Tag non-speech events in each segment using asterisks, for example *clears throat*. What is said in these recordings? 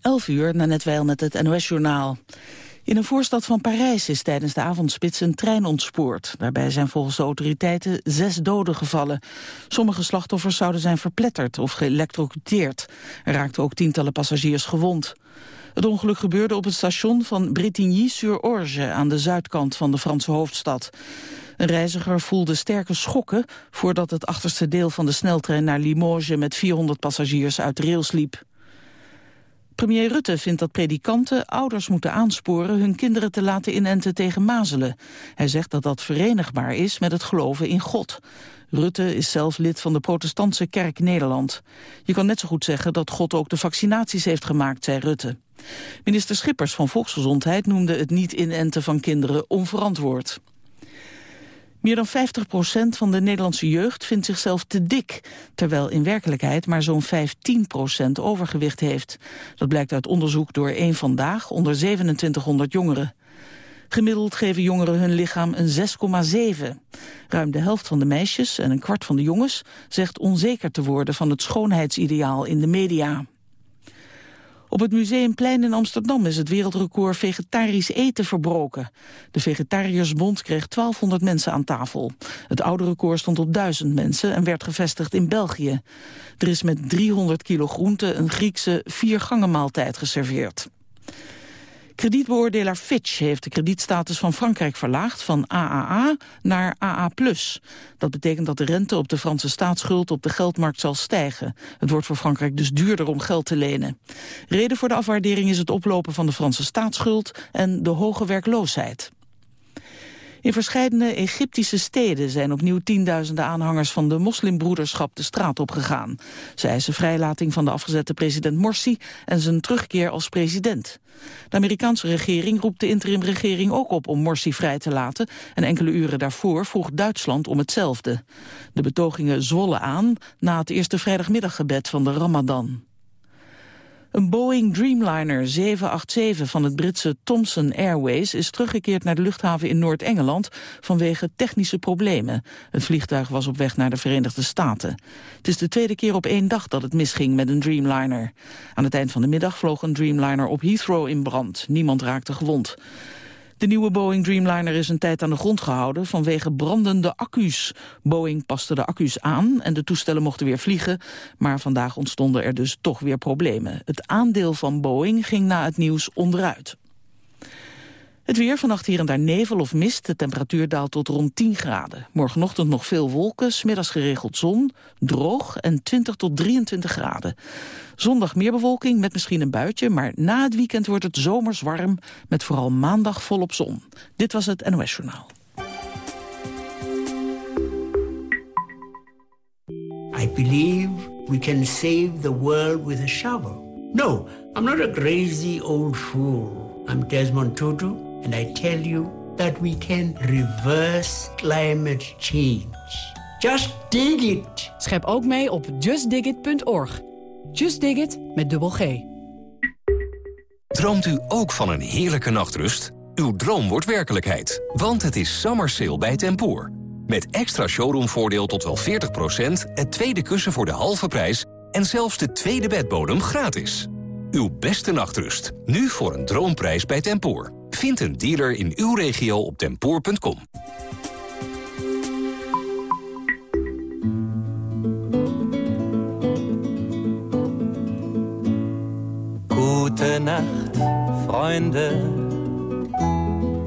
11 uur, na net wel met het NOS-journaal. In een voorstad van Parijs is tijdens de avondspits een trein ontspoord. Daarbij zijn volgens de autoriteiten zes doden gevallen. Sommige slachtoffers zouden zijn verpletterd of geëlectrocuteerd. Er raakten ook tientallen passagiers gewond. Het ongeluk gebeurde op het station van Bretigny-sur-Orge... aan de zuidkant van de Franse hoofdstad. Een reiziger voelde sterke schokken... voordat het achterste deel van de sneltrein naar Limoges... met 400 passagiers uit de rails liep. Premier Rutte vindt dat predikanten ouders moeten aansporen hun kinderen te laten inenten tegen mazelen. Hij zegt dat dat verenigbaar is met het geloven in God. Rutte is zelf lid van de protestantse kerk Nederland. Je kan net zo goed zeggen dat God ook de vaccinaties heeft gemaakt, zei Rutte. Minister Schippers van Volksgezondheid noemde het niet inenten van kinderen onverantwoord. Meer dan 50% van de Nederlandse jeugd vindt zichzelf te dik, terwijl in werkelijkheid maar zo'n 15% overgewicht heeft. Dat blijkt uit onderzoek door één Vandaag onder 2700 jongeren. Gemiddeld geven jongeren hun lichaam een 6,7. Ruim de helft van de meisjes en een kwart van de jongens zegt onzeker te worden van het schoonheidsideaal in de media. Op het Museumplein in Amsterdam is het wereldrecord vegetarisch eten verbroken. De Vegetariërsbond kreeg 1200 mensen aan tafel. Het oude record stond op 1000 mensen en werd gevestigd in België. Er is met 300 kilo groente een Griekse viergangenmaaltijd geserveerd. Kredietbeoordelaar Fitch heeft de kredietstatus van Frankrijk verlaagd van AAA naar AA+. Dat betekent dat de rente op de Franse staatsschuld op de geldmarkt zal stijgen. Het wordt voor Frankrijk dus duurder om geld te lenen. Reden voor de afwaardering is het oplopen van de Franse staatsschuld en de hoge werkloosheid. In verschillende Egyptische steden zijn opnieuw tienduizenden aanhangers van de moslimbroederschap de straat op gegaan. Ze eisen vrijlating van de afgezette president Morsi en zijn terugkeer als president. De Amerikaanse regering roept de interimregering ook op om Morsi vrij te laten en enkele uren daarvoor vroeg Duitsland om hetzelfde. De betogingen zwollen aan na het eerste vrijdagmiddaggebed van de Ramadan. Een Boeing Dreamliner 787 van het Britse Thomson Airways is teruggekeerd naar de luchthaven in Noord-Engeland vanwege technische problemen. Het vliegtuig was op weg naar de Verenigde Staten. Het is de tweede keer op één dag dat het misging met een Dreamliner. Aan het eind van de middag vloog een Dreamliner op Heathrow in brand. Niemand raakte gewond. De nieuwe Boeing Dreamliner is een tijd aan de grond gehouden vanwege brandende accu's. Boeing paste de accu's aan en de toestellen mochten weer vliegen, maar vandaag ontstonden er dus toch weer problemen. Het aandeel van Boeing ging na het nieuws onderuit. Het weer, vannacht hier en daar nevel of mist. De temperatuur daalt tot rond 10 graden. Morgenochtend nog veel wolken, smiddags geregeld zon, droog en 20 tot 23 graden. Zondag meer bewolking met misschien een buitje, maar na het weekend wordt het zomers warm met vooral maandag volop zon. Dit was het NOS Journaal. I believe we can save the world with a shovel. No, I'm not a crazy old fool. I'm Desmond Tutu. And I tell you that we can reverse climate change. Just dig it. Schep ook mee op justdigit.org. Just dig it met dubbel G. Droomt u ook van een heerlijke nachtrust? Uw droom wordt werkelijkheid, want het is summer sale bij Tempoor. Met extra showroomvoordeel tot wel 40%, het tweede kussen voor de halve prijs... en zelfs de tweede bedbodem gratis. Uw beste nachtrust, nu voor een droomprijs bij Tempoor. Vind een dealer in uw regio op tempoor.com. Gute Nacht, Freunde.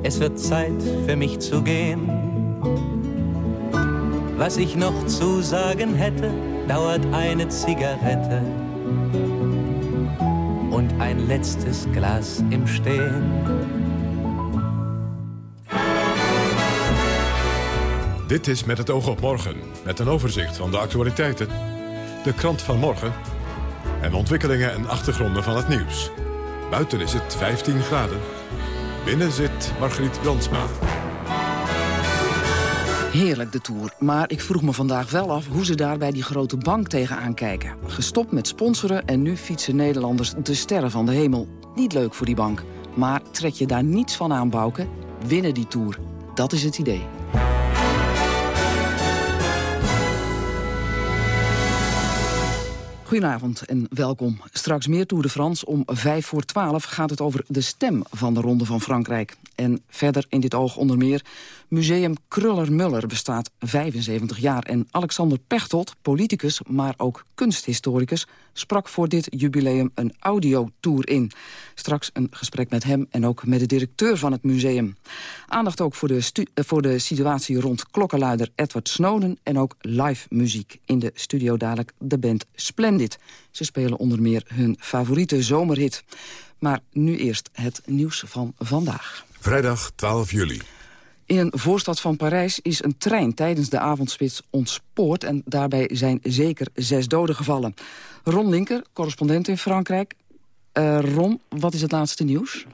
Es wird Zeit für mich zu gehen. Was ich noch zu sagen hätte, dauert eine Zigarette und ein letztes Glas im Stehen. Dit is Met het oog op morgen, met een overzicht van de actualiteiten. De krant van morgen en ontwikkelingen en achtergronden van het nieuws. Buiten is het 15 graden. Binnen zit Margriet Brandsma. Heerlijk de Tour, maar ik vroeg me vandaag wel af... hoe ze daar bij die grote bank tegenaan kijken. Gestopt met sponsoren en nu fietsen Nederlanders de sterren van de hemel. Niet leuk voor die bank, maar trek je daar niets van aan, Bouke? Winnen die Tour, dat is het idee. Goedenavond en welkom. Straks meer Tour de France. Om vijf voor twaalf gaat het over de stem van de Ronde van Frankrijk. En verder in dit oog onder meer... Museum Kruller-Muller bestaat 75 jaar... en Alexander Pechtold, politicus, maar ook kunsthistoricus... sprak voor dit jubileum een audiotour in. Straks een gesprek met hem en ook met de directeur van het museum. Aandacht ook voor de, eh, voor de situatie rond klokkenluider Edward Snowden... en ook live muziek. In de studio dadelijk de band Splendid. Ze spelen onder meer hun favoriete zomerhit. Maar nu eerst het nieuws van vandaag. Vrijdag 12 juli. In een voorstad van Parijs is een trein tijdens de avondspits ontspoord... en daarbij zijn zeker zes doden gevallen. Ron Linker, correspondent in Frankrijk. Uh, Ron, wat is het laatste nieuws?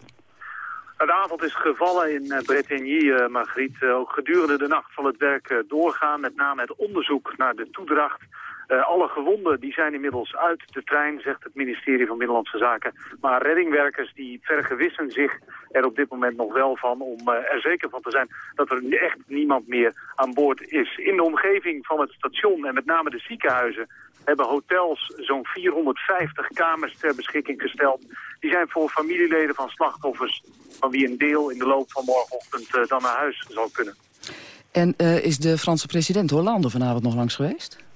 De avond is gevallen in uh, Bretigny, uh, Margriet. ook gedurende de nacht zal het werk doorgaan. Met name het onderzoek naar de toedracht uh, alle gewonden die zijn inmiddels uit de trein, zegt het ministerie van Binnenlandse Zaken. Maar reddingwerkers die vergewissen zich er op dit moment nog wel van om uh, er zeker van te zijn dat er echt niemand meer aan boord is. In de omgeving van het station en met name de ziekenhuizen hebben hotels zo'n 450 kamers ter beschikking gesteld. Die zijn voor familieleden van slachtoffers van wie een deel in de loop van morgenochtend uh, dan naar huis zal kunnen. En is de Franse president Hollande vanavond nog langs geweest?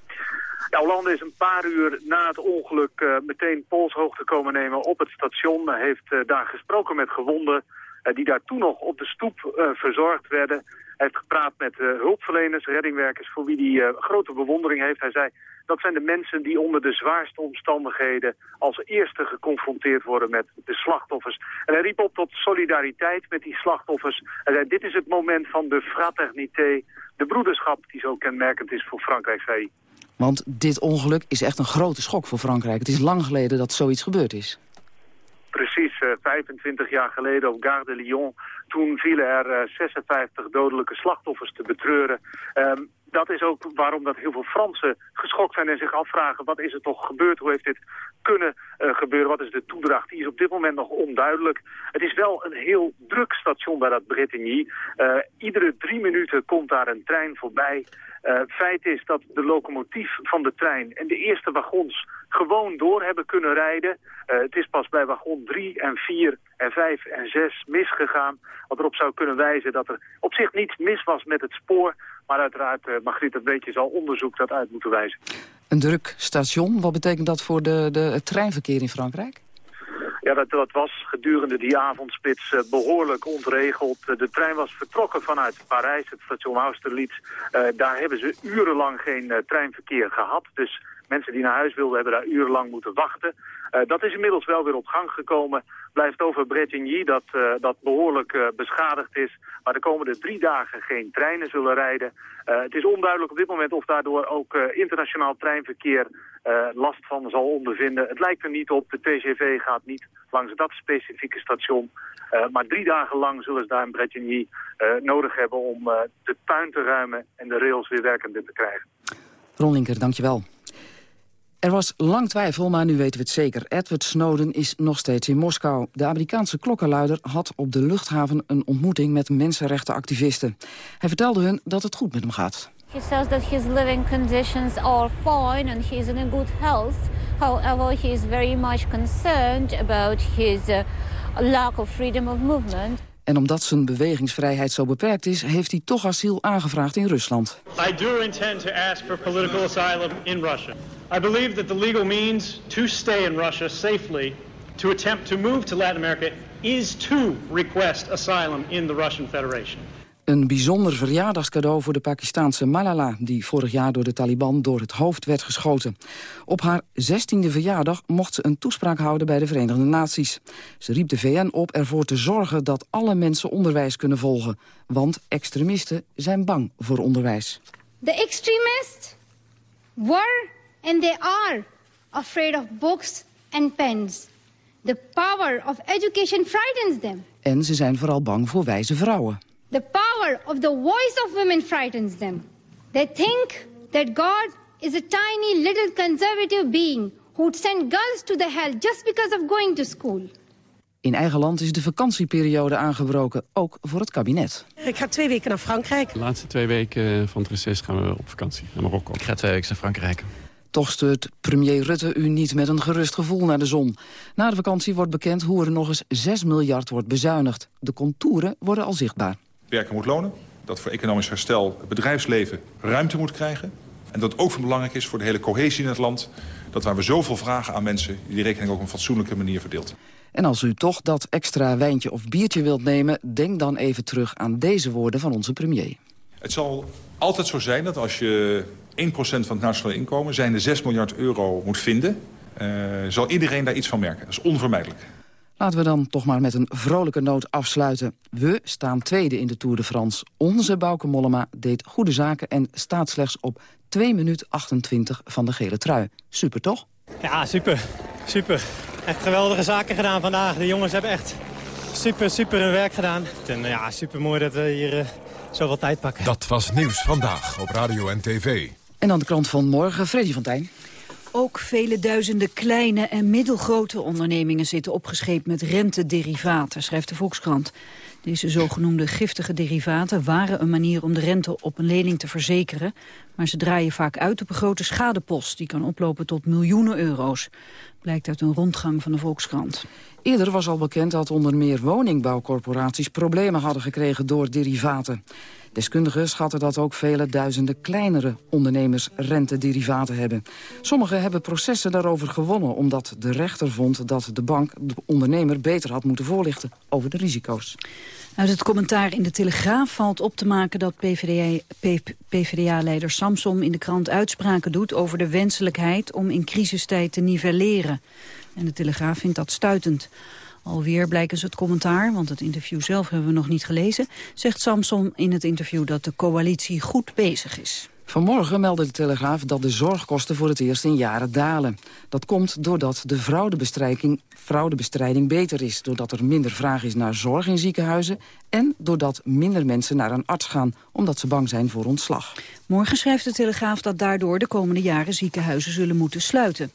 Ja, Hollande is een paar uur na het ongeluk uh, meteen polshoogte komen nemen op het station. Hij heeft uh, daar gesproken met gewonden uh, die daar toen nog op de stoep verzorgd werden. Hij heeft gepraat met hulpverleners, reddingwerkers voor wie hij grote bewondering heeft. Hij zei dat zijn de mensen die onder de zwaarste omstandigheden als eerste geconfronteerd worden met de slachtoffers. En hij riep op tot solidariteit met die slachtoffers. Hij zei dit is het moment van de fraternité, de broederschap die zo kenmerkend is voor Frankrijk, zei hij. Want dit ongeluk is echt een grote schok voor Frankrijk. Het is lang geleden dat zoiets gebeurd is. Precies, uh, 25 jaar geleden op Gare de Lyon. Toen vielen er uh, 56 dodelijke slachtoffers te betreuren. Um, dat is ook waarom dat heel veel Fransen geschokt zijn en zich afvragen... wat is er toch gebeurd, hoe heeft dit kunnen uh, gebeuren, wat is de toedracht? Die is op dit moment nog onduidelijk. Het is wel een heel druk station bij dat Bretigny. Uh, iedere drie minuten komt daar een trein voorbij... Uh, feit is dat de locomotief van de trein en de eerste wagons gewoon door hebben kunnen rijden. Het is pas bij wagon 3 en 4 en 5 en 6 misgegaan. Wat erop zou kunnen wijzen dat er op zich niets mis was met het spoor. Maar uiteraard, uh, Margriet, dat beetje zal onderzoek dat uit moeten wijzen. Een druk station, wat betekent dat voor de, de, het treinverkeer in Frankrijk? Ja, dat, dat was gedurende die avondspits uh, behoorlijk ontregeld. Uh, de trein was vertrokken vanuit Parijs, het station Austerlitz. Uh, daar hebben ze urenlang geen treinverkeer gehad. Dus mensen die naar huis wilden hebben daar urenlang moeten wachten. Uh, dat is inmiddels wel weer op gang gekomen. Blijft over Bretigny, dat, uh, dat behoorlijk uh, beschadigd is. Maar de komende drie dagen geen treinen zullen rijden. het is onduidelijk op dit moment of daardoor ook internationaal treinverkeer last van zal ondervinden. Het lijkt er niet op. De TGV gaat niet langs dat specifieke station. maar drie dagen lang zullen ze daar in Bretigny nodig hebben om de tuin te ruimen en de rails weer werkende te krijgen. Ron Linker, dankjewel. Er was lang twijfel, maar nu weten we het zeker. Edward Snowden is nog steeds in Moskou. De Amerikaanse klokkenluider had op de luchthaven een ontmoeting met mensenrechtenactivisten. Hij vertelde hun dat het goed met hem gaat. He says that his living conditions are fine and he is in good health. However, he is very much concerned about his uh, lack of freedom of movement. En omdat zijn bewegingsvrijheid zo beperkt is, heeft hij toch asiel aangevraagd in Rusland. I do intend to ask for political asylum in Russia. I believe that the legal means to stay in Russia safely, to attempt to move to Latin America, is to request asylum in the Russian Federation. Een bijzonder verjaardagscadeau voor de Pakistaanse Malala... die vorig jaar door de Taliban door het hoofd werd geschoten. Op haar 16e verjaardag mocht ze een toespraak houden bij de Verenigde Naties. Ze riep de VN op ervoor te zorgen dat alle mensen onderwijs kunnen volgen. Want extremisten zijn bang voor onderwijs. The extremists were and they are afraid of books and pens. The power of education frightens them. En ze zijn vooral bang voor wijze vrouwen. The power of the voice of women frightens them. They think that God is a tiny little conservative being who would send girls to the hell just because of going to school. In eigen land is de vakantieperiode aangebroken, ook voor het kabinet. Ik ga twee weken naar Frankrijk. De laatste twee weken van het reces gaan we op vakantie naar Marokko. Ik ga twee weken naar Frankrijk. Toch stuurt premier Rutte u niet met een gerust gevoel naar de zon. Na de vakantie wordt bekend hoe er nog eens 6 miljard wordt bezuinigd. De contouren worden al zichtbaar. Werken moet lonen, dat voor economisch herstel het bedrijfsleven ruimte moet krijgen. En dat ook van belangrijk is voor de hele cohesie in het land... dat waar we zoveel vragen aan mensen, die rekening ook op een fatsoenlijke manier verdeelt. En als u toch dat extra wijntje of biertje wilt nemen... denk dan even terug aan deze woorden van onze premier. Het zal altijd zo zijn dat als je 1% van het nationale inkomen... zijn de 6 miljard euro moet vinden... Uh, zal iedereen daar iets van merken. Dat is onvermijdelijk. Laten we dan toch maar met een vrolijke noot afsluiten. We staan tweede in de Tour de France. Onze Bauke Mollema deed goede zaken en staat slechts op 2 minuut 28 van de gele trui. Super, toch? Ja, super. Super. Echt geweldige zaken gedaan vandaag. De jongens hebben echt super, super hun werk gedaan. En ja, super mooi dat we hier uh, zoveel tijd pakken. Dat was Nieuws Vandaag op Radio en TV. En dan de krant van morgen, Freddy van Tijn. Ook vele duizenden kleine en middelgrote ondernemingen zitten opgescheept met rentederivaten, schrijft de Volkskrant. Deze zogenoemde giftige derivaten waren een manier om de rente op een lening te verzekeren. Maar ze draaien vaak uit op een grote schadepost. Die kan oplopen tot miljoenen euro's. Blijkt uit een rondgang van de Volkskrant. Eerder was al bekend dat onder meer woningbouwcorporaties problemen hadden gekregen door derivaten. Deskundigen schatten dat ook vele duizenden kleinere ondernemers rentederivaten hebben. Sommigen hebben processen daarover gewonnen omdat de rechter vond dat de bank de ondernemer beter had moeten voorlichten over de risico's. Uit het commentaar in de Telegraaf valt op te maken dat PvdA-leider Samsom in de krant uitspraken doet over de wenselijkheid om in crisistijd te nivelleren. En de Telegraaf vindt dat stuitend. Alweer blijken ze het commentaar, want het interview zelf hebben we nog niet gelezen... zegt Samson in het interview dat de coalitie goed bezig is. Vanmorgen meldde de Telegraaf dat de zorgkosten voor het eerst in jaren dalen. Dat komt doordat de fraudebestrijding, beter is... doordat er minder vraag is naar zorg in ziekenhuizen... en doordat minder mensen naar een arts gaan... omdat ze bang zijn voor ontslag. Morgen schrijft de Telegraaf dat daardoor de komende jaren ziekenhuizen zullen moeten sluiten.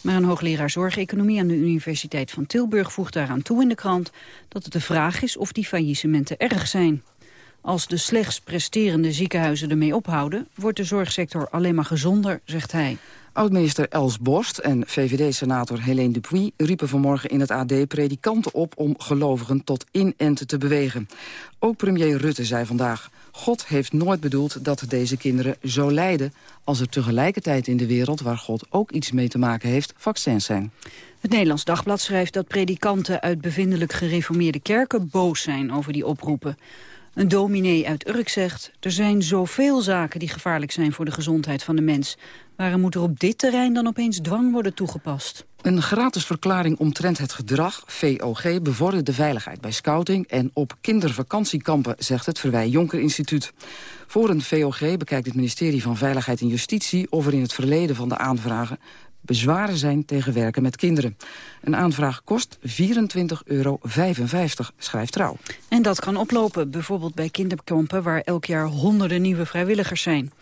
Maar een hoogleraar zorgeconomie aan de Universiteit van Tilburg voegt daaraan toe in de krant dat het de vraag is of die faillissementen erg zijn. Als de slechts presterende ziekenhuizen ermee ophouden, wordt de zorgsector alleen maar gezonder, zegt hij. Oud-minister Els Borst en VVD-senator Helene Dupuy riepen vanmorgen in het AD predikanten op om gelovigen tot inenten te bewegen. Ook premier Rutte zei vandaag, God heeft nooit bedoeld dat deze kinderen zo lijden... als er tegelijkertijd in de wereld, waar God ook iets mee te maken heeft, vaccins zijn. Het Nederlands Dagblad schrijft dat predikanten uit bevindelijk gereformeerde kerken boos zijn over die oproepen. Een dominee uit Urk zegt, er zijn zoveel zaken die gevaarlijk zijn voor de gezondheid van de mens. Waarom moet er op dit terrein dan opeens dwang worden toegepast? Een gratis verklaring omtrent het gedrag, VOG, bevordert de veiligheid bij scouting en op kindervakantiekampen, zegt het Verwij Jonker Instituut. Voor een VOG bekijkt het ministerie van Veiligheid en Justitie of er in het verleden van de aanvragen bezwaren zijn tegen werken met kinderen. Een aanvraag kost 24,55 euro, schrijft Trouw. En dat kan oplopen, bijvoorbeeld bij kinderkampen... waar elk jaar honderden nieuwe vrijwilligers zijn.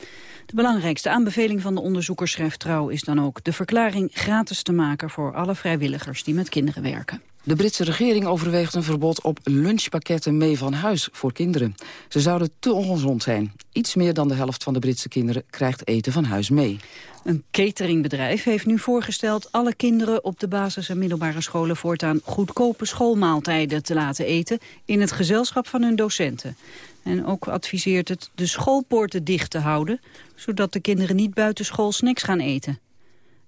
De belangrijkste aanbeveling van de onderzoekers, schrijft Trouw... is dan ook de verklaring gratis te maken voor alle vrijwilligers die met kinderen werken. De Britse regering overweegt een verbod op lunchpakketten mee van huis voor kinderen. Ze zouden te ongezond zijn. Iets meer dan de helft van de Britse kinderen krijgt eten van huis mee. Een cateringbedrijf heeft nu voorgesteld alle kinderen op de basis- en middelbare scholen voortaan goedkope schoolmaaltijden te laten eten in het gezelschap van hun docenten. En ook adviseert het de schoolpoorten dicht te houden, zodat de kinderen niet buiten school snacks gaan eten.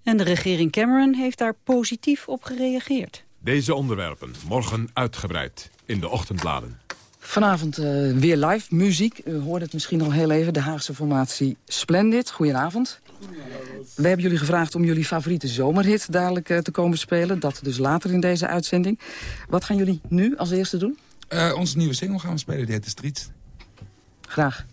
En de regering Cameron heeft daar positief op gereageerd. Deze onderwerpen morgen uitgebreid in de ochtendbladen. Vanavond uh, weer live muziek. U hoort het misschien al heel even. De Haagse formatie Splendid. Goedenavond. We hebben jullie gevraagd om jullie favoriete zomerhit dadelijk uh, te komen spelen. Dat dus later in deze uitzending. Wat gaan jullie nu als eerste doen? Uh, onze nieuwe single gaan we spelen, die heet The Streets. Graag.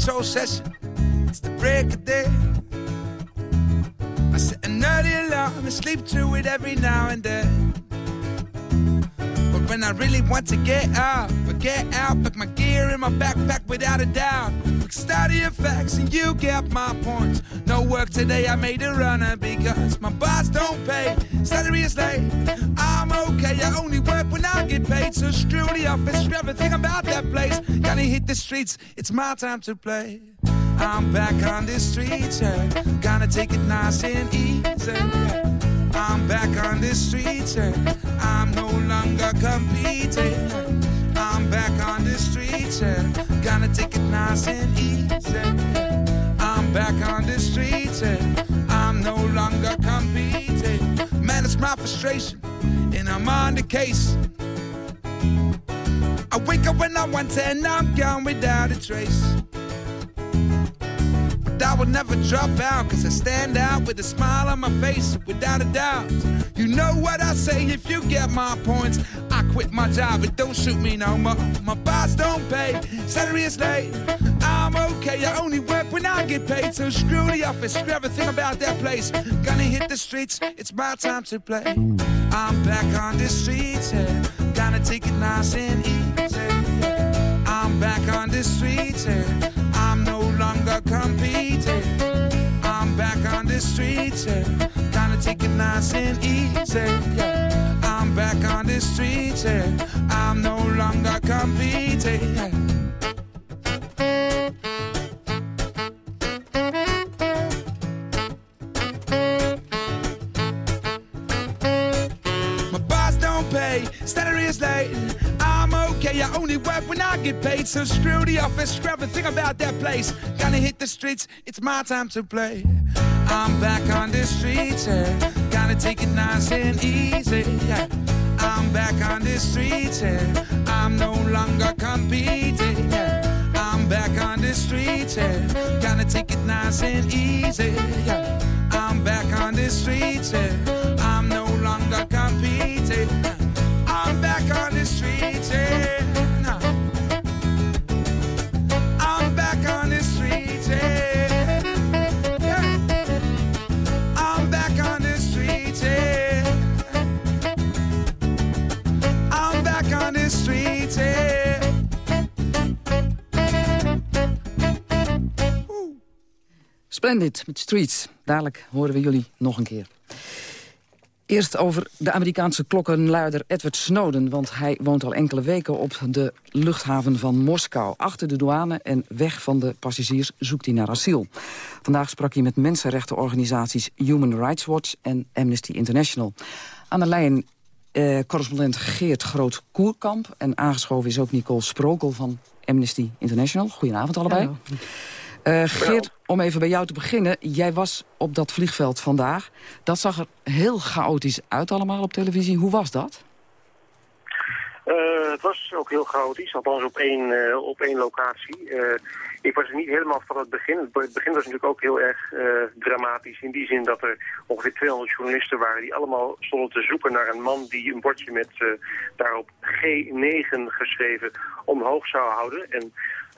Session, it's the break of day. I set an early alarm and sleep through it every now and then. When I really want to get out. But get out, put my gear in my backpack without a doubt. Quick study your facts and you get my points. No work today, I made a runner because my boss don't pay. Salary is late, I'm okay. I only work when I get paid. So screw the office, screw everything about that place. Gotta hit the streets, it's my time to play. I'm back on the streets, yeah. Gonna take it nice and easy. Yeah. I'm back on the streets, yeah. I'm no longer competing. I'm back on the streets, yeah. Gonna take it nice and easy. I'm back on the streets, yeah. I'm no longer competing. Man, it's my frustration, and I'm on the case. I wake up when I want to, and I'm gone without a trace. I will never drop out, cause I stand out with a smile on my face, without a doubt. You know what I say if you get my points. I quit my job, it don't suit me no more. My boss don't pay, salary is late. I'm okay, I only work when I get paid. So screw the office, screw everything about that place. Gonna hit the streets, it's my time to play. I'm back on the streets, yeah. Gonna take it nice and easy. I'm back on the streets, yeah. I'm longer competing. I'm back on the streets, yeah. Gonna take it nice and easy. Yeah. I'm back on the streets, yeah. I'm no longer competing. Yeah. My boss don't pay, salary is late. Okay, I only work when I get paid. So screw the office, screw everything about that place. Gonna hit the streets, it's my time to play. I'm back on the streets, yeah. Gotta take it nice and easy, yeah. I'm back on the streets, yeah. I'm no longer competing, yeah. I'm back on the streets, yeah. Gotta take it nice and easy, yeah. I'm back on the streets, yeah. Splendid met Streets. Dadelijk horen we jullie nog een keer. Eerst over de Amerikaanse klokkenluider Edward Snowden... want hij woont al enkele weken op de luchthaven van Moskou. Achter de douane en weg van de passagiers zoekt hij naar asiel. Vandaag sprak hij met mensenrechtenorganisaties Human Rights Watch en Amnesty International. Aan de lijn eh, correspondent Geert Groot-Koerkamp... en aangeschoven is ook Nicole Sprokel van Amnesty International. Goedenavond allebei. Eh, Geert, om even bij jou te beginnen. Jij was op dat vliegveld vandaag. Dat zag er heel chaotisch uit allemaal op televisie. Hoe was dat? Eh, het was ook heel chaotisch, althans op één, eh, op één locatie. Ik was er niet helemaal van het begin. Het be- het begin was natuurlijk ook heel erg dramatisch. In die zin dat er ongeveer 200 journalisten waren die allemaal stonden te zoeken naar een man die een bordje met daarop G9 geschreven omhoog zou houden. En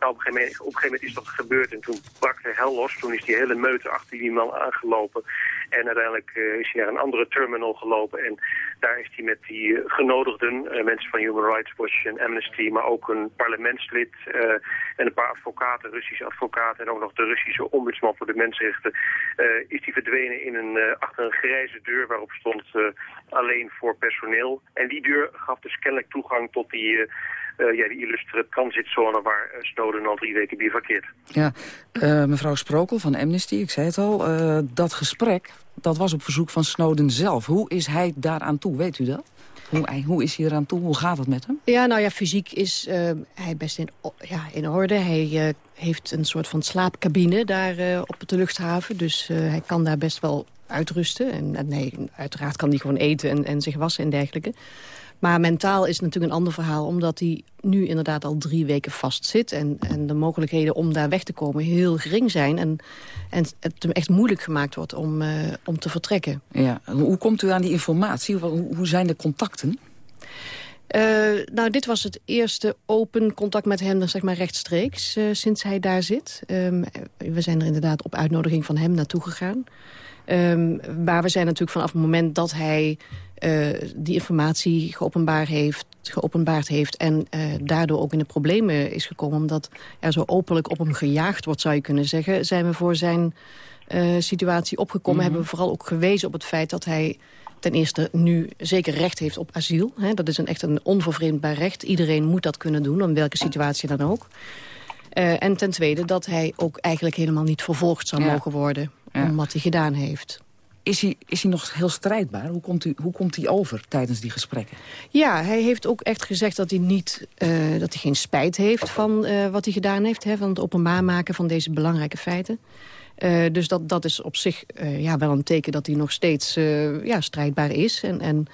op, een gegeven moment, op een gegeven moment is dat gebeurd en toen brak de hel los. Toen is die hele meute achter die man aangelopen. En uiteindelijk eh, is hij naar een andere terminal gelopen. En daar is hij met die eh, genodigden, eh, mensen van Human Rights Watch en Amnesty, maar ook een parlementslid en een paar advocaten, Russische advocaten en ook nog de Russische ombudsman voor de mensenrechten, is die verdwenen in een, achter een grijze deur waarop stond alleen voor personeel. En die deur gaf dus kennelijk toegang tot die, eh, eh, ja, die illustere transitzone waar eh, Snowden al drie weken bivakkeert. Ja, eh, mevrouw Sprokel van Amnesty, ik zei het al. eh, dat gesprek, dat was op verzoek van Snowden zelf. Hoe is hij daaraan toe, weet u dat? Hoe, hij- hoe is hij eraan toe? Hoe gaat het met hem? Ja, nou ja, fysiek is hij best in, ja, in orde. Hij eh, heeft een soort van slaapcabine daar eh, op de luchthaven. Dus eh, hij kan daar best wel uitrusten. En, en nee, uiteraard kan hij gewoon eten en, en zich wassen en dergelijke. Maar mentaal is natuurlijk een ander verhaal... omdat hij nu inderdaad al drie weken vast zit... en, en de mogelijkheden om daar weg te komen heel gering zijn... en, en het hem echt moeilijk gemaakt wordt om, eh, om te vertrekken. Ja, hoe komt u aan die informatie? Hoe, hoe zijn de contacten? Eh, nou, dit was het eerste open contact met hem, zeg maar rechtstreeks, eh, sinds hij daar zit. Ehm, we zijn er inderdaad op uitnodiging van hem naartoe gegaan. Ehm, maar we zijn natuurlijk vanaf het moment dat hij die informatie geopenbaard heeft, geopenbaard heeft... en uh, daardoor ook in de problemen is gekomen... omdat er zo openlijk op hem gejaagd wordt, zou je kunnen zeggen... zijn we voor zijn uh, situatie opgekomen. Mhm. Hebben we vooral ook gewezen op het feit dat hij ten eerste nu zeker recht heeft op asiel. Hè. Dat is een, echt een onvervreemdbaar recht. Iedereen moet dat kunnen doen, in welke situatie dan ook. Uh, en ten tweede dat hij ook eigenlijk helemaal niet vervolgd zou Ja. mogen worden... Ja. om wat hij gedaan heeft. Is hij, is hij nog heel strijdbaar? Hoe komt, hij, hoe komt hij over tijdens die gesprekken? Ja, hij heeft ook echt gezegd dat hij, niet, eh, dat hij geen spijt heeft van eh, wat hij gedaan heeft. Hè, van het openbaar maken van deze belangrijke feiten. Eh, dus dat, dat is op zich ja, wel een teken dat hij nog steeds ja, strijdbaar is. En, en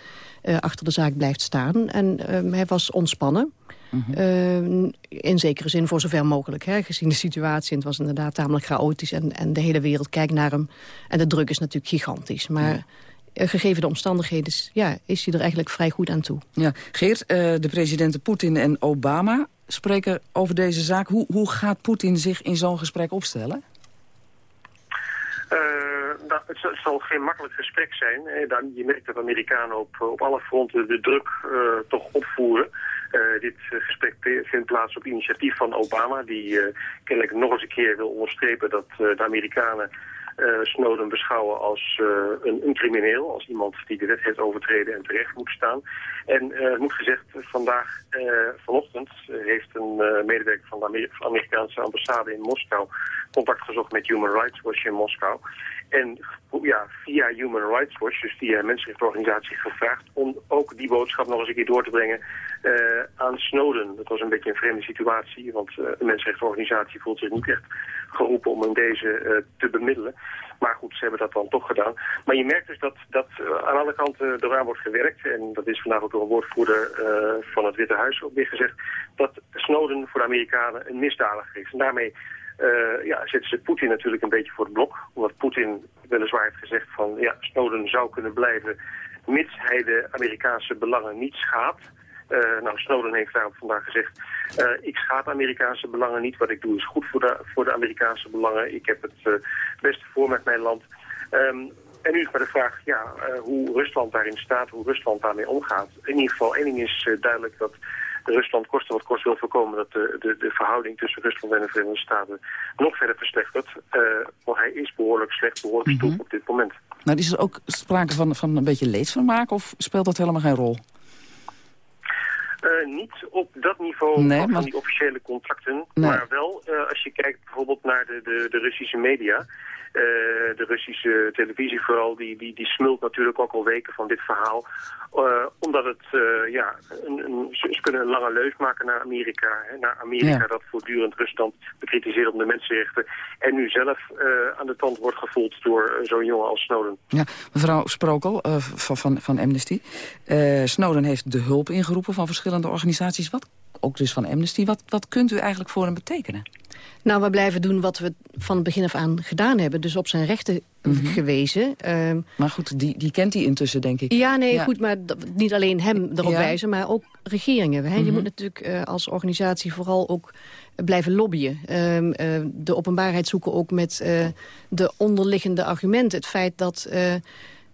achter de zaak blijft staan. En eh, hij was ontspannen. Eh, in zekere zin voor zover mogelijk, hè, gezien de situatie. En het was inderdaad tamelijk chaotisch en, en de hele wereld kijkt naar hem. En de druk is natuurlijk gigantisch. Maar eh, gegeven de omstandigheden is, ja, is hij er eigenlijk vrij goed aan toe. Ja, Geert, eh, de presidenten Poetin en Obama spreken over deze zaak. Hoe, hoe gaat Poetin zich in zo'n gesprek opstellen? Eh, nou, het, zal, geen makkelijk gesprek zijn. Dan, je merkt dat de Amerikanen op, op alle fronten de druk eh, toch opvoeren. Eh, dit eh, gesprek vindt plaats op initiatief van Obama, die eh, kennelijk nog eens een keer wil onderstrepen dat de Amerikanen Snowden beschouwen als een, een crimineel, als iemand die de wet heeft overtreden en terecht moet staan. En moet gezegd, vandaag, vanochtend, heeft een medewerker van de Amerikaanse ambassade in Moskou contact gezocht met Human Rights Watch in Moskou. En ja, via Human Rights Watch, dus een mensenrechtenorganisatie, gevraagd om ook die boodschap nog eens een keer door te brengen eh, aan Snowden. Dat was een beetje een vreemde situatie, want eh, een mensenrechtenorganisatie voelt zich niet echt geroepen om in deze eh, te bemiddelen. Maar goed, ze hebben dat dan toch gedaan. Maar je merkt dus dat, dat eh, aan alle kanten eraan wordt gewerkt. En dat is vandaag ook door een woordvoerder eh, van het Witte Huis ook weer gezegd. Dat Snowden voor de Amerikanen een misdadiger is. En daarmee eh, ja, zetten ze Poetin natuurlijk een beetje voor het blok. Omdat Poetin weliswaar heeft gezegd van ja, Snowden zou kunnen blijven mits hij de Amerikaanse belangen niet schaadt. Eh, nou, Snowden heeft daarop vandaag gezegd, eh, ik schaad Amerikaanse belangen niet. Wat ik doe is goed voor de, voor de Amerikaanse belangen. Ik heb het beste voor met mijn land. Ehm, en nu is maar de vraag ja, hoe Rusland daarin staat, hoe Rusland daarmee omgaat. In ieder geval, één ding is duidelijk dat Rusland koste wat kost wil voorkomen dat de, de, de verhouding tussen Rusland en de Verenigde Staten nog verder verslechtert. Eh, want hij is behoorlijk slecht, behoorlijk stroef op dit moment. Nou, is er ook sprake van, van een beetje leedvermaak of speelt dat helemaal geen rol? Eh, niet op dat niveau Nee, van, maar- die officiële contracten, Nee. maar wel eh, als je kijkt bijvoorbeeld naar de, de, de Russische media. Eh, de Russische televisie vooral, die, die, die smult natuurlijk ook al weken van dit verhaal. eh, omdat het, eh, ja, een, een, ze kunnen een lange leus maken naar Amerika. Hè, naar Amerika Ja. dat voortdurend Rusland bekritiseert om de mensenrechten. En nu zelf aan de tand wordt gevoeld door zo'n jongen als Snowden. Ja, mevrouw Sprokel van, van, van Amnesty. Snowden heeft de hulp ingeroepen van verschillende organisaties. Wat, ook dus van Amnesty. Wat, wat kunt u eigenlijk voor hem betekenen? Nou, we blijven doen wat we van het begin af aan gedaan hebben. Dus op zijn rechten gewezen. Ehm, Maar goed, die, die kent hij intussen, denk ik. ja, nee, Ja. goed, maar niet alleen hem erop Ja. wijzen, maar ook regeringen. Hè? Je Mhm. moet natuurlijk eh, als organisatie vooral ook blijven lobbyen. Ehm, eh, de openbaarheid zoeken ook met eh, de onderliggende argumenten. Het feit dat... eh,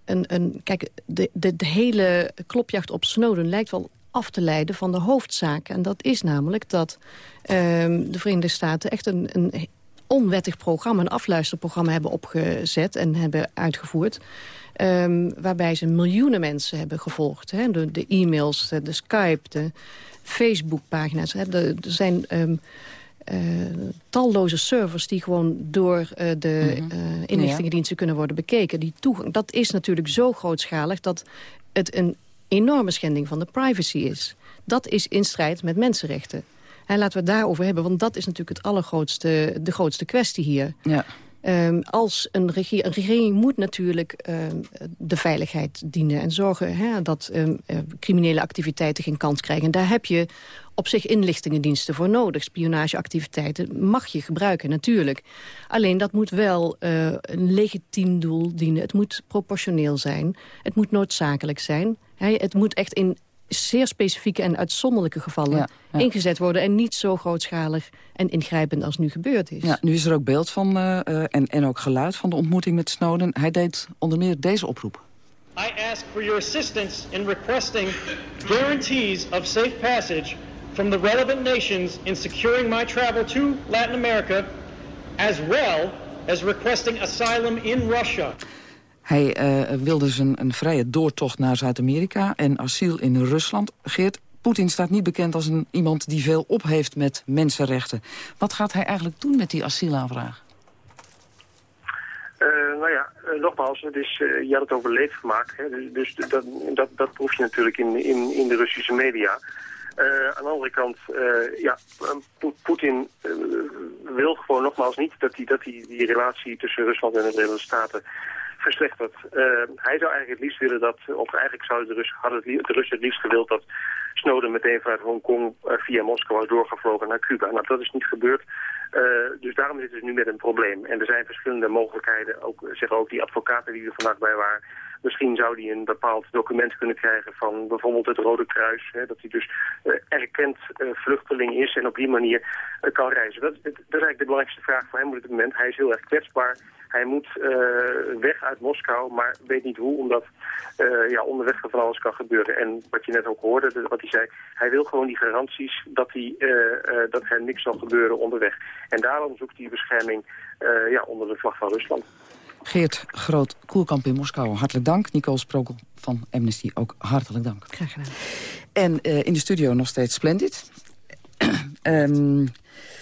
een, een, kijk, de, de, de hele klopjacht op Snowden lijkt wel af te leiden van de hoofdzaak. En dat is namelijk dat ehm, de Verenigde Staten echt een, een onwettig programma, een afluisterprogramma hebben opgezet en hebben uitgevoerd. ehm, waarbij ze miljoenen mensen hebben gevolgd. Hè? De, de e-mails, de, de Skype, de Facebook-pagina's. hè. De- Er zijn ehm, eh, talloze servers die gewoon door eh, de eh, inlichtingendiensten kunnen worden bekeken. Die toegang, dat is natuurlijk zo grootschalig dat het een enorme schending van de privacy is. Dat is in strijd met mensenrechten. En laten we het daarover hebben, want dat is natuurlijk het allergrootste, de grootste kwestie hier. Ja. Ehm, als een, regie, een regering moet natuurlijk ehm, de veiligheid dienen... en zorgen hè, dat ehm, eh, criminele activiteiten geen kans krijgen. En daar heb je op zich inlichtingendiensten voor nodig. Spionageactiviteiten mag je gebruiken, natuurlijk. Alleen dat moet wel eh, een legitiem doel dienen. Het moet proportioneel zijn. Het moet noodzakelijk zijn. Het moet echt in zeer specifieke en uitzonderlijke gevallen Ja, ja. ingezet worden... en niet zo grootschalig en ingrijpend als nu gebeurd is. Ja, nu is er ook beeld van eh, en, en ook geluid van de ontmoeting met Snowden. Hij deed onder meer deze oproep. I ask for your assistance in requesting guarantees of safe passage from the relevant nations in securing my travel to Latin America, as well as requesting asylum in Russia. Hij uh, wilde dus een, een vrije doortocht naar Zuid-Amerika en asiel in Rusland. Geert, Poetin staat niet bekend als een, iemand die veel op heeft met mensenrechten. Wat gaat hij eigenlijk doen met die asielaanvraag? Uh, nou ja, uh, nogmaals, het is, uh, je had het over leedvermaak. Hè, dus, dus dat, dat, dat proef je natuurlijk in, in, in de Russische media. Aan de andere kant, ja, Poetin wil gewoon nogmaals niet dat, die, dat die, relatie tussen Rusland en de Verenigde Staten verslechtert. hij zou eigenlijk het liefst willen dat, of eigenlijk zouden de Russen, hadden de Russen het liefst gewild dat Snowden meteen vanuit Hongkong via Moskou was doorgevlogen naar Cuba. Nou, dat is niet gebeurd. Dus daarom zitten ze nu met een probleem. En er zijn verschillende mogelijkheden, ook, zeggen ook die advocaten die er vandaag bij waren. Misschien zou die een bepaald document kunnen krijgen van bijvoorbeeld het Rode Kruis. Hè, dat hij dus uh, erkend uh, vluchteling is en op die manier kan reizen. Dat, dat, is eigenlijk de belangrijkste vraag voor hem op dit moment. Hij is heel erg kwetsbaar. Hij moet weg uit Moskou, maar weet niet hoe, omdat ja, onderweg van alles kan gebeuren. En wat je net ook hoorde, wat hij zei, hij wil gewoon die garanties dat, hij, dat er niks zal gebeuren onderweg. En daarom zoekt hij bescherming ja, onder de vlag van Rusland. Geert Groot, Koelkamp in Moskou, hartelijk dank. Nicole Sprokel van Amnesty, ook hartelijk dank. Graag gedaan. En uh, in de studio nog steeds Splendid. um,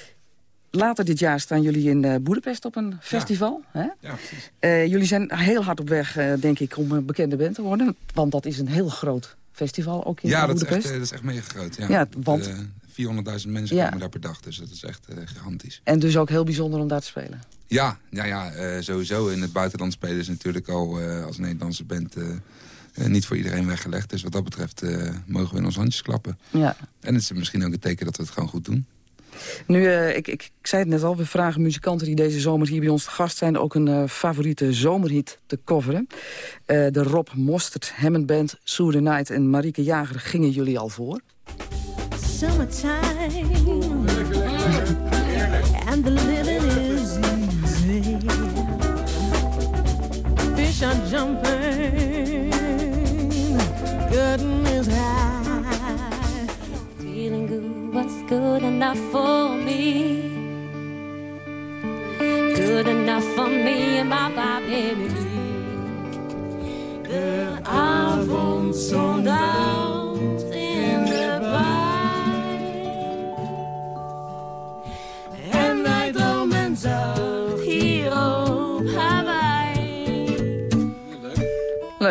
*clears throat* later dit jaar staan jullie in uh, Boedapest op een festival. Ja, hè? ja precies. Uh, jullie zijn heel hard op weg, denk ik, om een bekende band te worden. Want dat is een heel groot festival, ook in ja, Boedapest. Ja, dat is echt mega groot. Ja, ja want... 400.000 mensen ja. komen daar per dag, dus dat is echt uh, gigantisch. En dus ook heel bijzonder om daar te spelen? Ja, ja, ja uh, sowieso in het buitenland spelen is natuurlijk al uh, als Nederlandse band niet voor iedereen weggelegd. Dus wat dat betreft mogen we in ons handjes klappen. Ja. En het is misschien ook een teken dat we het gewoon goed doen. Nu, ik, ik, ik, zei het net al, we vragen muzikanten die deze zomer hier bij ons te gast zijn... ook een favoriete zomerhit te coveren. de Rob Mostert, Hammond Band, Sue the Night en Marieke Jager gingen jullie al voor. Summertime and the living is easy. Fish are jumping, curtain is high. Feeling good, what's good enough for me? Good enough for me and my baby. Zon daalt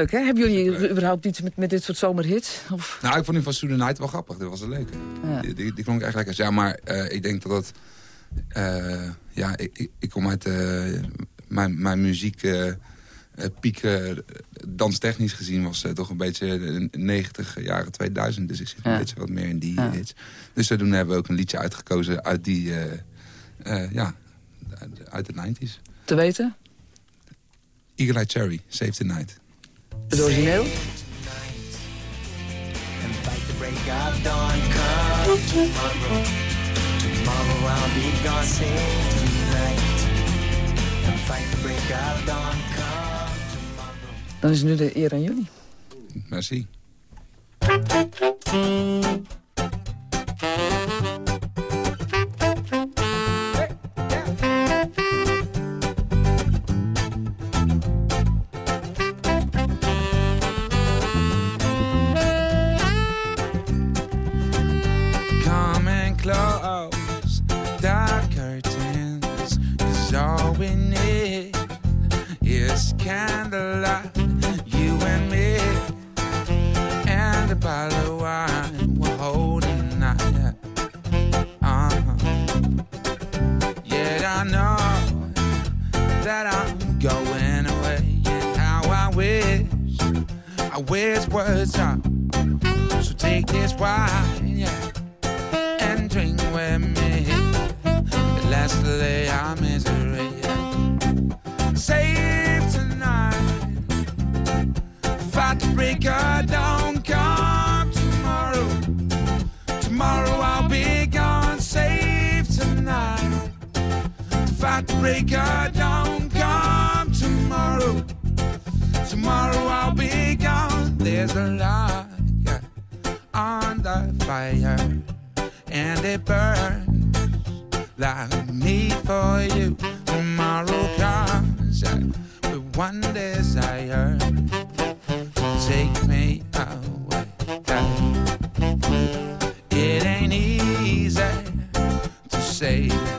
Leuk, hè? Hebben jullie überhaupt iets met, met dit soort zomerhits? Of? Nou, ik vond die van Sue Night wel grappig. Dat was een leuke. Ja. Die, die, die, klonk echt lekker. Ja, maar uh, ik denk dat dat... Uh, ja, ik, ik, kom uit... Uh, mijn, mijn muziek... piek danstechnisch gezien was toch een beetje 90 jaren 2000. Dus ik zit ja. een beetje wat meer in die ja. hits. Dus zodoende hebben we ook een liedje uitgekozen uit die... ja, uit de 90s. Te weten? Eagle Eye Cherry, Save the Night. Het origineel? Dan is nu de eer aan jullie. Merci.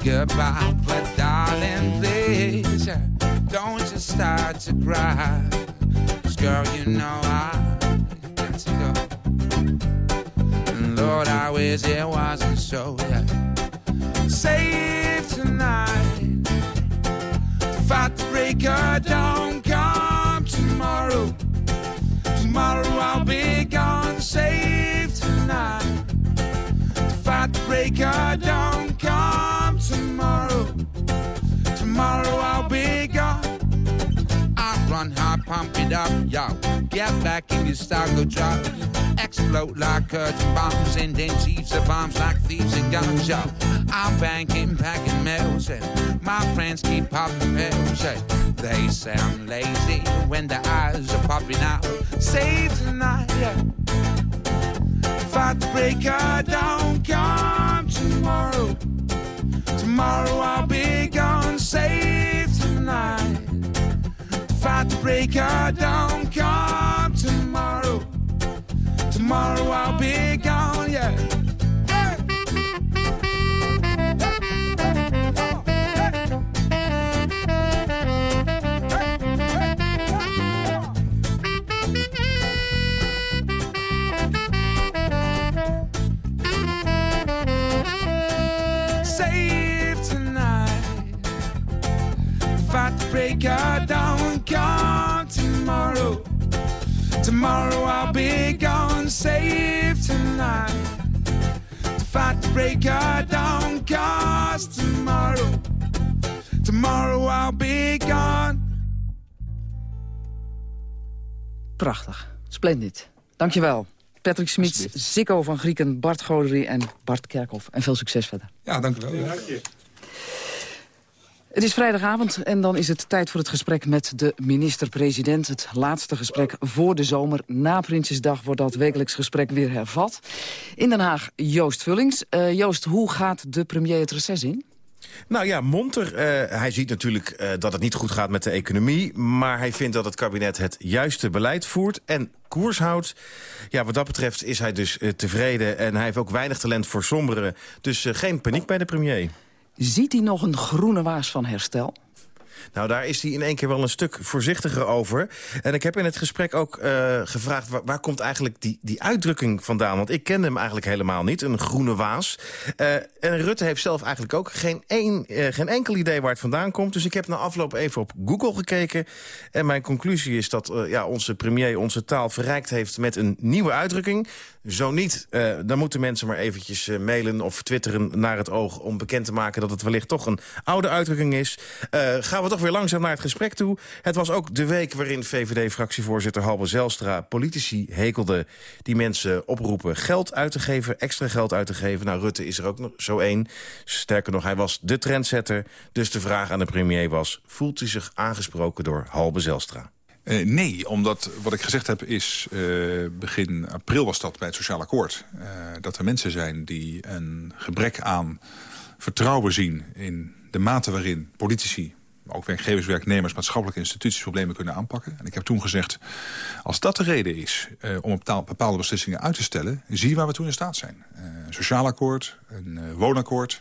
Goodbye, but darling, please don't you start to cry. 'Cause girl, you know I got to go. And Lord, I wish it wasn't so. Yeah. Save tonight. Fight the break dawn. Come tomorrow. Tomorrow I'll be gone. Save tonight. Fight the break of dawn. Run hard, pump it up, yo. Get back in your style, drop. Explode like curtain bombs and then thieves the bombs like thieves and guns, yo. I'm banking, packing mails, and my friends keep popping pills, yeah. They say I'm lazy when their eyes are popping out. Save tonight, yeah. Fight the break don't come tomorrow. Tomorrow I'll be gone, save tonight. Fight the break of dawn, come tomorrow. Tomorrow I'll be gone, yeah. Save tonight. Break come tomorrow. Tomorrow I'll be gone, save tonight. Fight the break of dawn, cause tomorrow. Tomorrow I'll be gone. Prachtig. Splendid. Dankjewel. Patrick Smits, Zikko van Grieken, Bart Goderie en Bart Kerkhoff. En veel succes verder. Ja, dank u wel. Het is vrijdagavond en dan is het tijd voor het gesprek met de minister-president. Het laatste gesprek voor de zomer. Na Prinsjesdag wordt dat wekelijks gesprek weer hervat. In Den Haag Joost Vullings. Eh, Joost, hoe gaat de premier het reces in? Nou ja, Monter, eh, hij ziet natuurlijk eh, dat het niet goed gaat met de economie... maar hij vindt dat het kabinet het juiste beleid voert en koers houdt. Ja, wat dat betreft is hij dus tevreden en hij heeft ook weinig talent voor somberen. Dus geen paniek bij de premier. Ziet hij nog een groene waas van herstel? Nou, daar is hij in één keer wel een stuk voorzichtiger over. En ik heb in het gesprek ook uh, gevraagd... Waar, komt eigenlijk die, die uitdrukking vandaan? Want ik kende hem eigenlijk helemaal niet, een groene waas. Uh, en Rutte heeft zelf eigenlijk ook geen, een, uh, geen enkel idee waar het vandaan komt. Dus ik heb na afloop even op Google gekeken. En mijn conclusie is dat ja, onze premier onze taal verrijkt heeft... met een nieuwe uitdrukking. Zo niet, dan moeten mensen maar eventjes mailen of twitteren naar het oog... om bekend te maken dat het wellicht toch een oude uitdrukking is. gaan we toch weer langzaam naar het gesprek toe. Het was ook de week waarin VVD-fractievoorzitter Halbe Zelstra... politici hekelde die mensen oproepen geld uit te geven, extra geld uit te geven. Nou, Rutte is er ook nog zo één. Sterker nog, hij was de trendsetter. Dus de vraag aan de premier was... voelt u zich aangesproken door Halbe Zelstra? Uh, nee, omdat wat ik gezegd heb is... Uh, begin april was dat bij het Sociaal Akkoord... Uh, dat er mensen zijn die een gebrek aan vertrouwen zien... in de mate waarin politici ook werkgevers, werknemers, maatschappelijke instituties problemen kunnen aanpakken. En ik heb toen gezegd, als dat de reden is om bepaalde beslissingen uit te stellen, zie waar we toen in staat zijn. Een sociaal akkoord, een woonakkoord,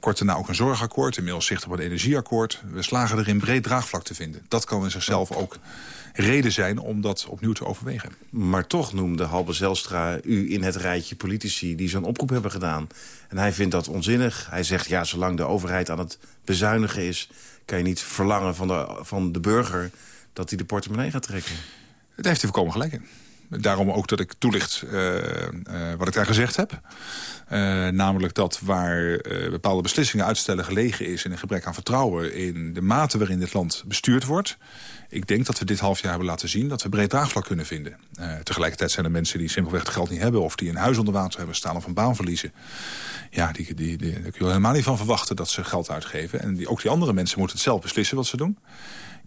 kort daarna ook een zorgakkoord, inmiddels zicht op een energieakkoord. We slagen erin breed draagvlak te vinden. Dat kan in zichzelf ook reden zijn om dat opnieuw te overwegen. Maar toch noemde Halbe Zelstra u in het rijtje politici die zo'n oproep hebben gedaan. En hij vindt dat onzinnig. Hij zegt, ja, zolang de overheid aan het bezuinigen is kan je niet verlangen van de, van de burger dat hij de portemonnee gaat trekken. Het heeft hij voorkomen gelijk in. Daarom ook dat ik toelicht uh, uh, wat ik daar gezegd heb. Uh, namelijk dat waar bepaalde beslissingen uitstellen gelegen is... in een gebrek aan vertrouwen in de mate waarin dit land bestuurd wordt... ik denk dat we dit half jaar hebben laten zien dat we breed draagvlak kunnen vinden. tegelijkertijd zijn er mensen die simpelweg het geld niet hebben... of die een huis onder water hebben staan of een baan verliezen. Ja, die, die, die, daar kun je helemaal niet van verwachten dat ze geld uitgeven. En die, ook die andere mensen moeten het zelf beslissen wat ze doen.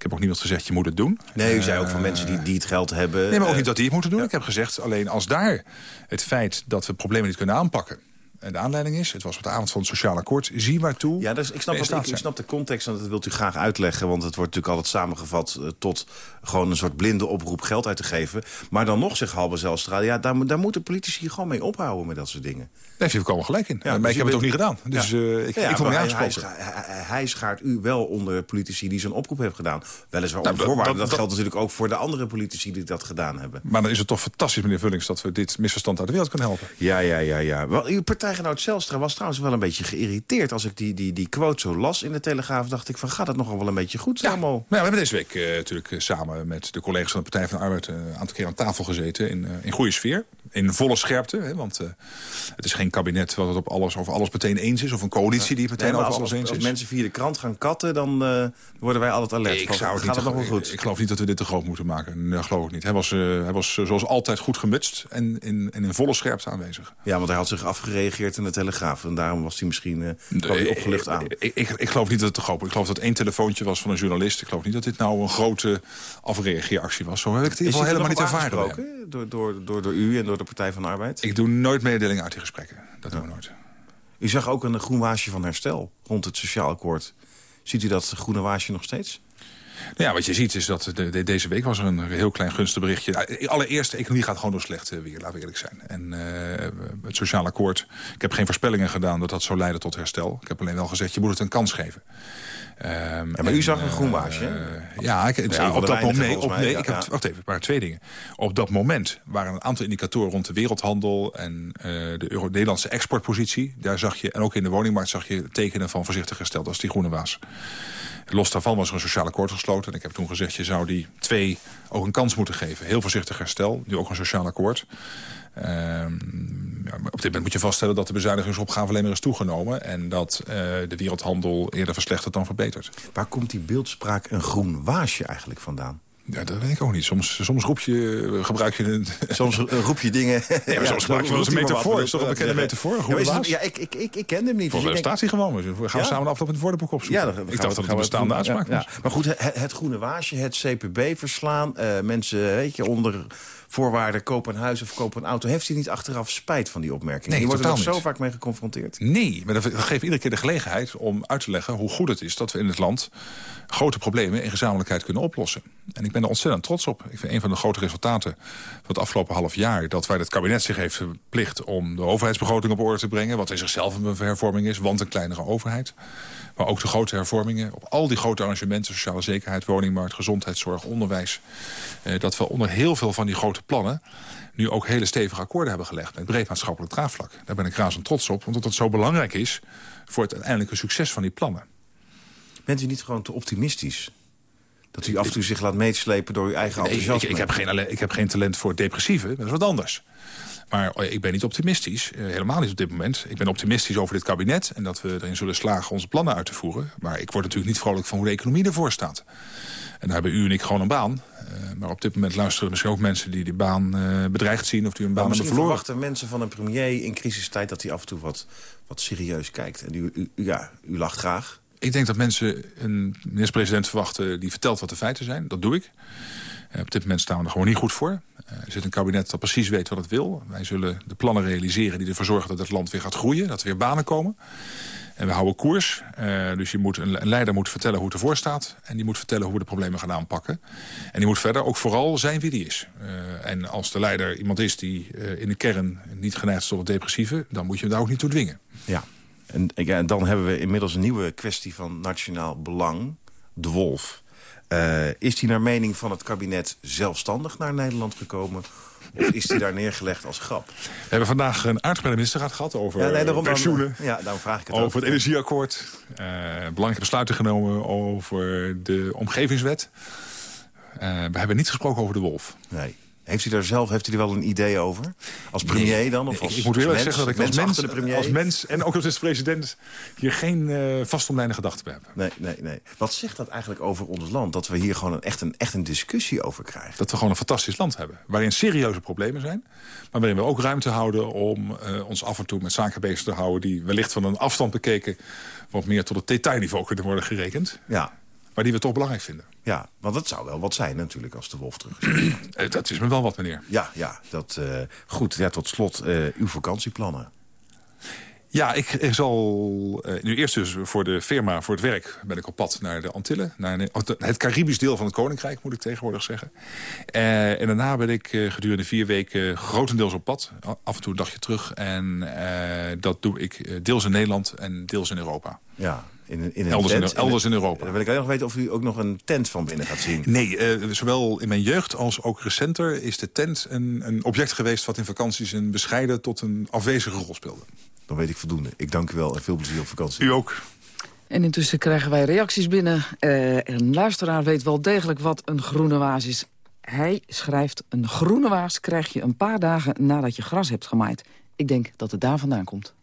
Heb ook niemand gezegd, je moet het doen. Nee, u zei ook van Eh, mensen die, die het geld hebben. Nee, maar ook eh, niet dat die het moeten doen. Ik heb gezegd, alleen als daar het feit dat we problemen niet kunnen aanpakken... en de aanleiding is, het was op de avond van het sociaal akkoord... zie waartoe Ja, dus ik snap, staat ik, ik snap de context en dat wilt u graag uitleggen. Want het wordt natuurlijk altijd samengevat eh, tot gewoon een soort blinde oproep geld uit te geven. Maar dan nog, zegt Halbe Zelstra, ja, daar, daar moeten politici gewoon mee ophouden met dat soort dingen. Heeft u komen gelijk in. maar dus ik heb het ook niet gedaan. Dus Ja. eh, ik, Ja, ik voel me hij, aangesproken. scha- hij- hij schaart u wel onder politici die zo'n oproep hebben gedaan. Weliswaar Nou, op dat-. Dat, dat- dat- geldt natuurlijk ook voor de andere politici die dat gedaan hebben. Maar dan is het toch fantastisch, meneer Vullings... dat we dit misverstand uit de wereld kunnen helpen. Ja, ja, ja, ja. Wel, uw partijgenoot Zelstra was trouwens wel een beetje geïrriteerd. Als ik die, die, die quote zo las in de Telegraaf, dacht ik van gaat het nogal wel een beetje goed allemaal? Nou, we hebben deze week eh, natuurlijk eh, samen met de collega's van de Partij van de Arbeid... een aantal keer aan tafel gezeten in, in goede sfeer. In volle scherpte, hè, want het is geen kabinet wat het op alles, over alles meteen eens is... of een coalitie die het meteen Nee, over als, alles als, eens als is. mensen via de krant gaan katten, dan eh, worden wij altijd alert. Ik, zou het gaat het nog wel goed? Ik, ik geloof niet dat we dit te groot moeten maken. Nee, Dat geloof ik niet. Hij was, eh, hij was eh, zoals altijd goed gemutst en in, en in volle scherpte aanwezig. Ja, want hij had zich afgereageerd in de Telegraaf. En daarom was hij misschien hij opgelucht aan. Ik, ik, ik geloof niet dat het te groot is. Ik geloof dat één telefoontje was van een journalist. Ik geloof niet dat dit nou een grote afreageeractie was. Zo heb ik het in ieder geval helemaal niet ervaren. Door, door, door, door u en door de Partij van de Arbeid? Ik doe nooit mededelingen uit die gesprekken. Dat doen we nooit. U zag ook een groen waasje van herstel rond het sociaal akkoord. Ziet u dat groene waasje nog steeds? Nou ja, wat je ziet is dat de, de- deze week was er een heel klein gunstig berichtje. Allereerst, de economie gaat gewoon door slecht eh, weer, laten we eerlijk zijn. En eh, het sociaal akkoord, ik heb geen voorspellingen gedaan dat dat zou leiden tot herstel. Ik heb alleen wel gezegd, je moet het een kans geven. Ehm, maar u zag een groen eh, waasje, hè? ja, ik, Ja, ja, op dat moment. Nee, op, nee ja, ik heb, ja. wacht even, maar twee dingen. Op dat moment waren een aantal indicatoren rond de wereldhandel en eh, de Euro Nederlandse exportpositie. Daar zag je, en ook in de woningmarkt zag je tekenen van voorzichtig herstel. Dat is die groene waas. Los daarvan was er een sociaal akkoord gesloten. En ik heb toen gezegd, je zou die twee ook een kans moeten geven. Heel voorzichtig herstel, nu ook een sociaal akkoord. Ehm, ja, op dit moment moet je vaststellen dat de bezuinigingsopgave alleen maar is toegenomen. En dat eh, de wereldhandel eerder verslechtert dan verbetert. Waar komt die beeldspraak een groen waasje eigenlijk vandaan? Ja, dat weet ik ook niet. Soms, soms roep je, gebruik je een... *laughs* Soms roep je dingen... Nee, maar soms gebruik je wel eens een metafoor. is toch een bekende ja. metafoor? Een Ja, goede het- ja, ik, ik, ik, ik ken hem niet. Voor dus mij staat hij gewoon. We gaan Ja? samen afloop in het woordenboek opzoeken. Ja, dan ik we- dacht dat het een we bestaande uitspraak Ja, was. ja. Maar goed, het, het groene waasje, het CPB verslaan... eh, mensen, weet je, onder voorwaarden koop een huis of koop een auto... heeft hij niet achteraf spijt van die opmerking? Nee, die wordt er nog zo vaak mee geconfronteerd. Nee, maar dat dat geeft iedere keer de gelegenheid om uit te leggen hoe goed het is dat we in het land grote problemen in gezamenlijkheid kunnen oplossen. En ik ben er ontzettend trots op. Ik vind een van de grote resultaten van het afgelopen half jaar... dat wij het kabinet zich heeft verplicht om de overheidsbegroting op orde te brengen... wat in zichzelf een hervorming is, want een kleinere overheid. Maar ook de grote hervormingen op al die grote arrangementen... sociale zekerheid, woningmarkt, gezondheidszorg, onderwijs... eh, dat we onder heel veel van die grote plannen nu ook hele stevige akkoorden hebben gelegd... met breed maatschappelijk draagvlak. Daar ben ik razend trots op, omdat dat zo belangrijk is... voor het uiteindelijke succes van die plannen. Bent u niet gewoon te optimistisch? Dat u af en toe zich laat meeslepen door uw eigen Nee, ik, enthousiasme? ik, heb geen, ik heb geen talent voor depressieve, dat is wat anders. Maar eh, ik ben niet optimistisch, eh, helemaal niet op dit moment. Ik ben optimistisch over dit kabinet en dat we erin zullen slagen onze plannen uit te voeren. Maar ik word natuurlijk niet vrolijk van hoe de economie ervoor staat. En daar hebben u en ik gewoon een baan. Eh, maar op dit moment luisteren misschien ook mensen die die baan eh, bedreigd zien... of die hun baan hebben verloren. verwachten mensen van een premier in crisistijd... dat hij af en toe wat, wat serieus kijkt. En u, u, ja, u lacht graag. Ik denk dat mensen een minister-president verwachten die vertelt wat de feiten zijn. Dat doe ik. Eh, op dit moment staan we er gewoon niet goed voor. Er zit een kabinet dat precies weet wat het wil. Wij zullen de plannen realiseren die ervoor zorgen dat het land weer gaat groeien. Dat er weer banen komen. En we houden koers. Eh, dus je moet, een, leider moet vertellen hoe het ervoor staat. En die moet vertellen hoe we de problemen gaan aanpakken. En die moet verder ook vooral zijn wie die is. Eh, en als de leider iemand is die eh, in de kern niet geneigd is tot het depressieve... dan moet je hem daar ook niet toe dwingen. Ja. En, ja, en dan hebben we inmiddels een nieuwe kwestie van nationaal belang. De wolf. Is die naar mening van het kabinet zelfstandig naar Nederland gekomen? Of is die daar neergelegd als grap? We hebben vandaag een uitgebreide ministerraad gehad over Ja, nee, daarom dan- pensioenen. ja, daarom vraag ik het over ook. het energieakkoord. eh, belangrijke besluiten genomen over de omgevingswet. Eh, we hebben niet gesproken over de wolf. Nee. Heeft u daar zelf heeft u er wel een idee over? Als premier dan? Of als, ik moet eerlijk mens, zeggen dat ik als mens als mens en ook als president hier geen uh, vastomlijnde gedachten bij heb. Nee, nee, nee. Wat zegt dat eigenlijk over ons land? Dat we hier gewoon een, echt, een, echt een discussie over krijgen? Dat we gewoon een fantastisch land hebben. Waarin serieuze problemen zijn. Maar waarin we ook ruimte houden om uh, ons af en toe met zaken bezig te houden... die wellicht van een afstand bekeken wat meer tot het detailniveau kunnen worden gerekend. Ja. Maar die we toch belangrijk vinden. Ja, want dat zou wel wat zijn natuurlijk als de wolf terug is. *clears throat* Eh, dat is me wel wat, meneer. Ja, ja dat, eh, goed. Ja, tot slot, eh, uw vakantieplannen. Ja, ik, ik zal nu eerst dus voor de firma, voor het werk... ben ik op pad naar de Antillen. Naar een- het Caribisch deel van het Koninkrijk, moet ik tegenwoordig zeggen. En daarna ben ik gedurende vier weken grotendeels op pad. Af en toe een dagje terug. En dat doe ik deels in Nederland en deels in Europa. Ja, in, in een Elders in- elders in Europa. Dan wil ik ook nog weten of u ook nog een tent van binnen gaat zien. Nee, eh, zowel in mijn jeugd als ook recenter is de tent een, een object geweest... wat in vakanties een bescheiden tot een afwezige rol speelde. Dan weet ik voldoende. Ik dank u wel en veel plezier op vakantie. U ook. En intussen krijgen wij reacties binnen. Eh, een luisteraar weet wel degelijk wat een groene waas is. Hij schrijft, een groene waas krijg je een paar dagen nadat je gras hebt gemaaid. Ik denk dat het daar vandaan komt.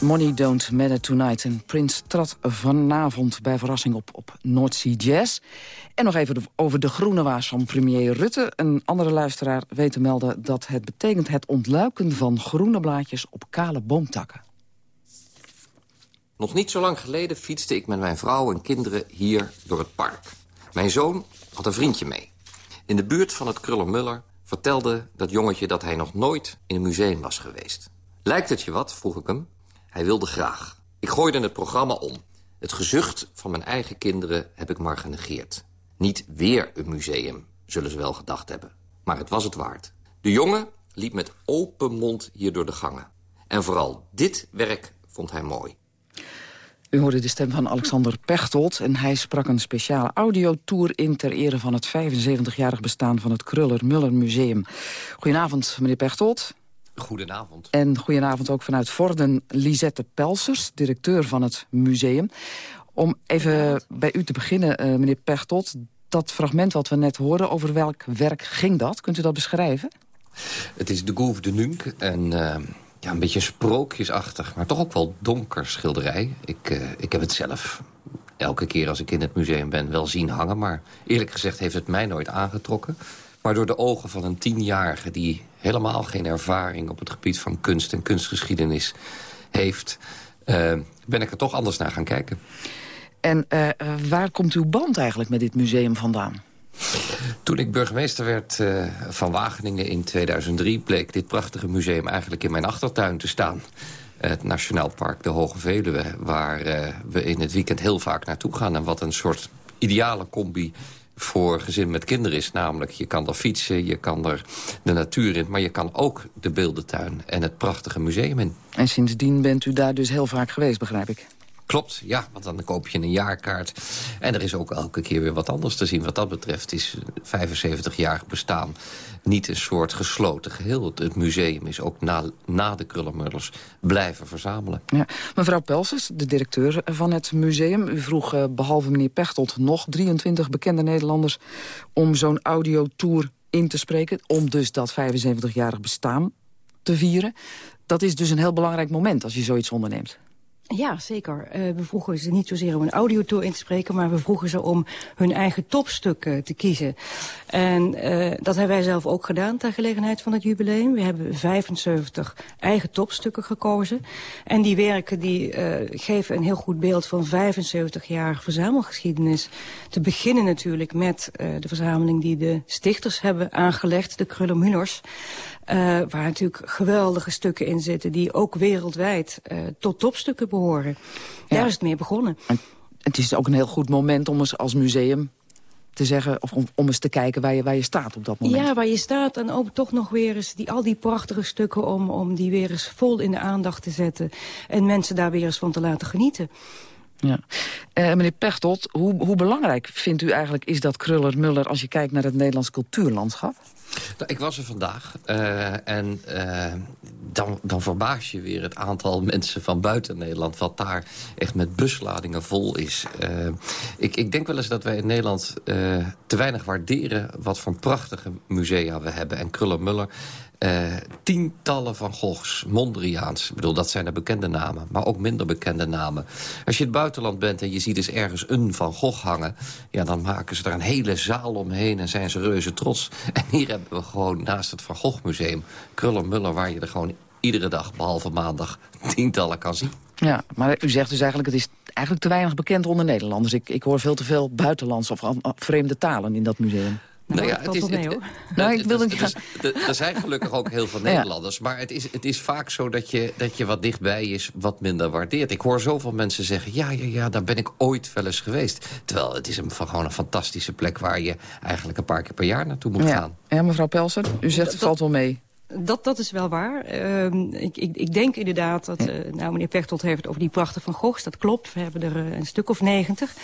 Money Don't Matter Tonight. En Prince trad vanavond bij verrassing op op North Sea Jazz. En nog even over de groene waas van premier Rutte. Een andere luisteraar weet te melden dat het betekent... het ontluiken van groene blaadjes op kale boomtakken. Nog niet zo lang geleden fietste ik met mijn vrouw en kinderen hier door het park. Mijn zoon had een vriendje mee. In de buurt van het Krullermuller vertelde dat jongetje dat hij nog nooit in een museum was geweest. Lijkt het je wat? vroeg ik hem. Hij wilde graag. Ik gooide het programma om. Het gezucht van mijn eigen kinderen heb ik maar genegeerd. Niet weer een museum, zullen ze wel gedacht hebben. Maar het was het waard. De jongen liep met open mond hier door de gangen. En vooral dit werk vond hij mooi. U hoorde de stem van Alexander Pechtold... en hij sprak een speciale audiotour in... ter ere van het 75-jarig bestaan van het Kruller-Muller Museum. Goedenavond, meneer Pechtold. Goedenavond. En goedenavond ook vanuit Vorden, Lisette Pelsers, directeur van het museum. Om even bij u te beginnen, eh, meneer Pechtold... dat fragment wat we net hoorden, over welk werk ging dat? Kunt u dat beschrijven? Het is de Gouve de Nunc. En eh, ja, een beetje sprookjesachtig, maar toch ook wel donker schilderij. Ik, eh, ik heb het zelf elke keer als ik in het museum ben wel zien hangen. Maar eerlijk gezegd heeft het mij nooit aangetrokken. Maar door de ogen van een tienjarige die helemaal geen ervaring... op het gebied van kunst en kunstgeschiedenis heeft... Uh, ben ik er toch anders naar gaan kijken. En uh, waar komt uw band eigenlijk met dit museum vandaan? Toen ik burgemeester werd uh, van Wageningen in 2003... bleek dit prachtige museum eigenlijk in mijn achtertuin te staan. Het Nationaal Park de Hoge Veluwe... waar we in het weekend heel vaak naartoe gaan... en wat een soort ideale combi voor gezin met kinderen is. Namelijk, je kan er fietsen, je kan er de natuur in... maar je kan ook de beeldentuin en het prachtige museum in. En sindsdien bent u daar dus heel vaak geweest, begrijp ik? Klopt, ja, want dan koop je een jaarkaart. En er is ook elke keer weer wat anders te zien. Wat dat betreft is 75 jaar bestaan niet een soort gesloten geheel. Het museum is ook na, na de Krullenmullers blijven verzamelen. Ja. Mevrouw Pelses, de directeur van het museum. U vroeg uh, behalve meneer Pechtold nog 23 bekende Nederlanders... om zo'n audiotour in te spreken. Om dus dat 75-jarig bestaan te vieren. Dat is dus een heel belangrijk moment als je zoiets onderneemt. Ja, zeker. Uh, we vroegen ze niet zozeer om een audiotour in te spreken... maar we vroegen ze om hun eigen topstukken te kiezen. En uh, dat hebben wij zelf ook gedaan ter gelegenheid van het jubileum. We hebben 75 eigen topstukken gekozen. En die werken die, geven een heel goed beeld van 75 jaar verzamelgeschiedenis. Te beginnen natuurlijk met de verzameling die de stichters hebben aangelegd, de Krullermullers. Uh, waar natuurlijk geweldige stukken in zitten... die ook wereldwijd uh, tot topstukken behoren. Ja. Daar is het mee begonnen. En het is ook een heel goed moment om eens als museum te zeggen... of om, om eens te kijken waar je, waar je staat op dat moment. Ja, waar je staat en ook toch nog weer eens die, al die prachtige stukken... om, om die weer eens vol in de aandacht te zetten... en mensen daar weer eens van te laten genieten. Ja. Uh, meneer Pechtold, hoe, hoe belangrijk vindt u eigenlijk is dat Kruller-Muller... als je kijkt naar het Nederlands cultuurlandschap? Nou, ik was er vandaag uh, en uh, dan, dan verbaas je weer het aantal *laughs* mensen van buiten Nederland... wat daar echt met busladingen vol is. Ik, ik denk wel eens dat wij in Nederland te weinig waarderen... wat voor prachtige musea we hebben. En Kruller-Muller uh, tientallen van Goghs, Mondriaans. Ik bedoel, dat zijn de bekende namen, maar ook minder bekende namen. Als je in het buitenland bent en je ziet dus ergens een Van Gogh hangen... ja, dan maken ze er een hele zaal omheen en zijn ze reuze trots. *laughs* En hier hebben we gewoon naast het Van Gogh Museum... Kruller-Muller, waar je er gewoon iedere dag, behalve maandag, *laughs* tientallen kan zien. Ja, maar u zegt dus eigenlijk, het is eigenlijk te weinig bekend onder Nederlanders. Ik, ik hoor veel te veel buitenlands of vreemde talen in dat museum. Nou ja, het is, mee, hoor. nou, ik wilde dus, dus, Er zijn gelukkig ook heel veel *laughs* Nederlanders. Maar het is, het is vaak zo dat je, dat je wat dichtbij is, wat minder waardeert. Ik hoor zoveel mensen zeggen, ja, ja, ja, daar ben ik ooit wel eens geweest. Terwijl het is een, gewoon een fantastische plek... waar je eigenlijk een paar keer per jaar naartoe moet ja. gaan. Ja, mevrouw Pelsen, u zegt het valt wel mee. Dat, dat is wel waar. Uh, ik, ik, ik, denk inderdaad dat... Uh, nou, meneer Pechtold heeft het over die prachtige van Goghs. Dat klopt. We hebben er uh, een stuk of negentig.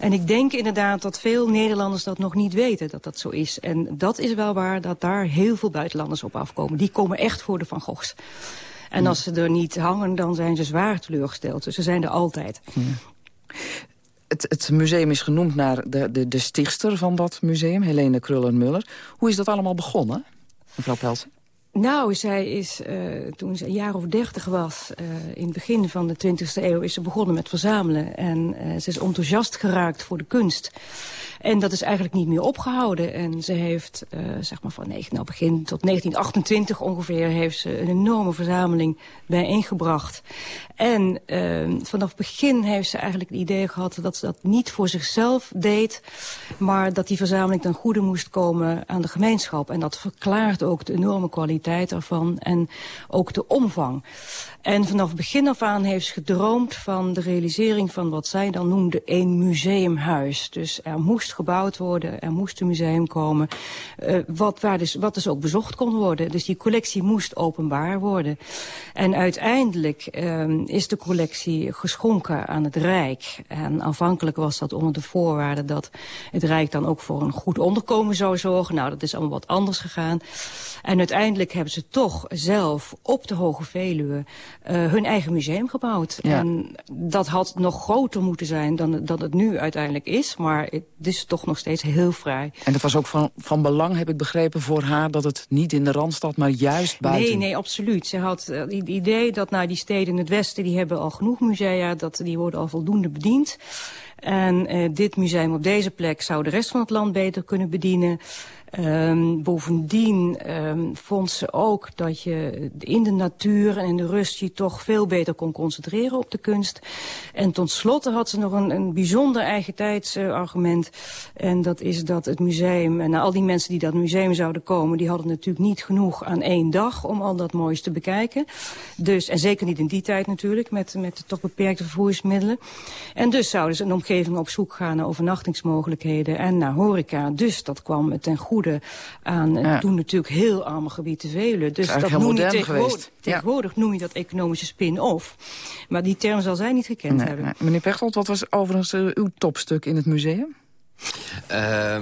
En ik denk inderdaad dat veel Nederlanders dat nog niet weten dat dat zo is. En dat is wel waar dat daar heel veel buitenlanders op afkomen. Die komen echt voor de Van Goghs. En als ze er niet hangen, dan zijn ze zwaar teleurgesteld. Dus ze zijn er altijd. Ja. Het, het, museum is genoemd naar de, de, de stichtster van dat museum, Helene Krullen-Muller. Hoe is dat allemaal begonnen, mevrouw Pelsen? Nou, zij is, uh, toen ze een jaar of dertig was, uh, in het begin van de 20e eeuw, is ze begonnen met verzamelen. En uh, ze is enthousiast geraakt voor de kunst. En dat is eigenlijk niet meer opgehouden. En ze heeft, uh, zeg maar van nou, begin tot 1928 ongeveer... heeft ze een enorme verzameling bijeengebracht. En uh, vanaf begin heeft ze eigenlijk het idee gehad... dat ze dat niet voor zichzelf deed... maar dat die verzameling ten goede moest komen aan de gemeenschap. En dat verklaart ook de enorme kwaliteit ervan en ook de omvang. En vanaf begin af aan heeft ze gedroomd van de realisering van wat zij dan noemde een museumhuis. Dus er moest gebouwd worden, er moest een museum komen, uh, wat, waar dus, wat dus ook bezocht kon worden. Dus die collectie moest openbaar worden. En uiteindelijk uh, is de collectie geschonken aan het Rijk. En aanvankelijk was dat onder de voorwaarde dat het Rijk dan ook voor een goed onderkomen zou zorgen. Nou, dat is allemaal wat anders gegaan. En uiteindelijk hebben ze toch zelf op de Hoge Veluwe hun eigen museum gebouwd. Ja. En dat had nog groter moeten zijn dan, dan het nu uiteindelijk is. Maar het is toch nog steeds heel vrij. En dat was ook van, van belang, heb ik begrepen, voor haar... dat het niet in de Randstad, maar juist buiten... Nee, nee, absoluut. Ze had het idee dat nou, die steden in het westen... die hebben al genoeg musea, dat, die worden al voldoende bediend. En uh, dit museum op deze plek zou de rest van het land beter kunnen bedienen. Um, bovendien um, vond ze ook dat je in de natuur en in de rust je toch veel beter kon concentreren op de kunst. En tot slotte had ze nog een, een bijzonder eigen tijdsargument. Uh, en dat is dat het museum, en al die mensen die dat museum zouden komen, die hadden natuurlijk niet genoeg aan één dag om al dat moois te bekijken. Dus, en zeker niet in die tijd natuurlijk, met, met de toch beperkte vervoersmiddelen. En dus zouden ze een omgeving op zoek gaan naar overnachtingsmogelijkheden en naar horeca. Dus dat kwam ten goede aan ja. toen natuurlijk heel arme gebied te Veluwe. Dus dat, noem je tegenwoordig, geweest. tegenwoordig noem je dat economische spin-off. Maar die term zal zij niet gekend nee, hebben. Nee. Meneer Pechtold, wat was overigens uh, uw topstuk in het museum? Uh,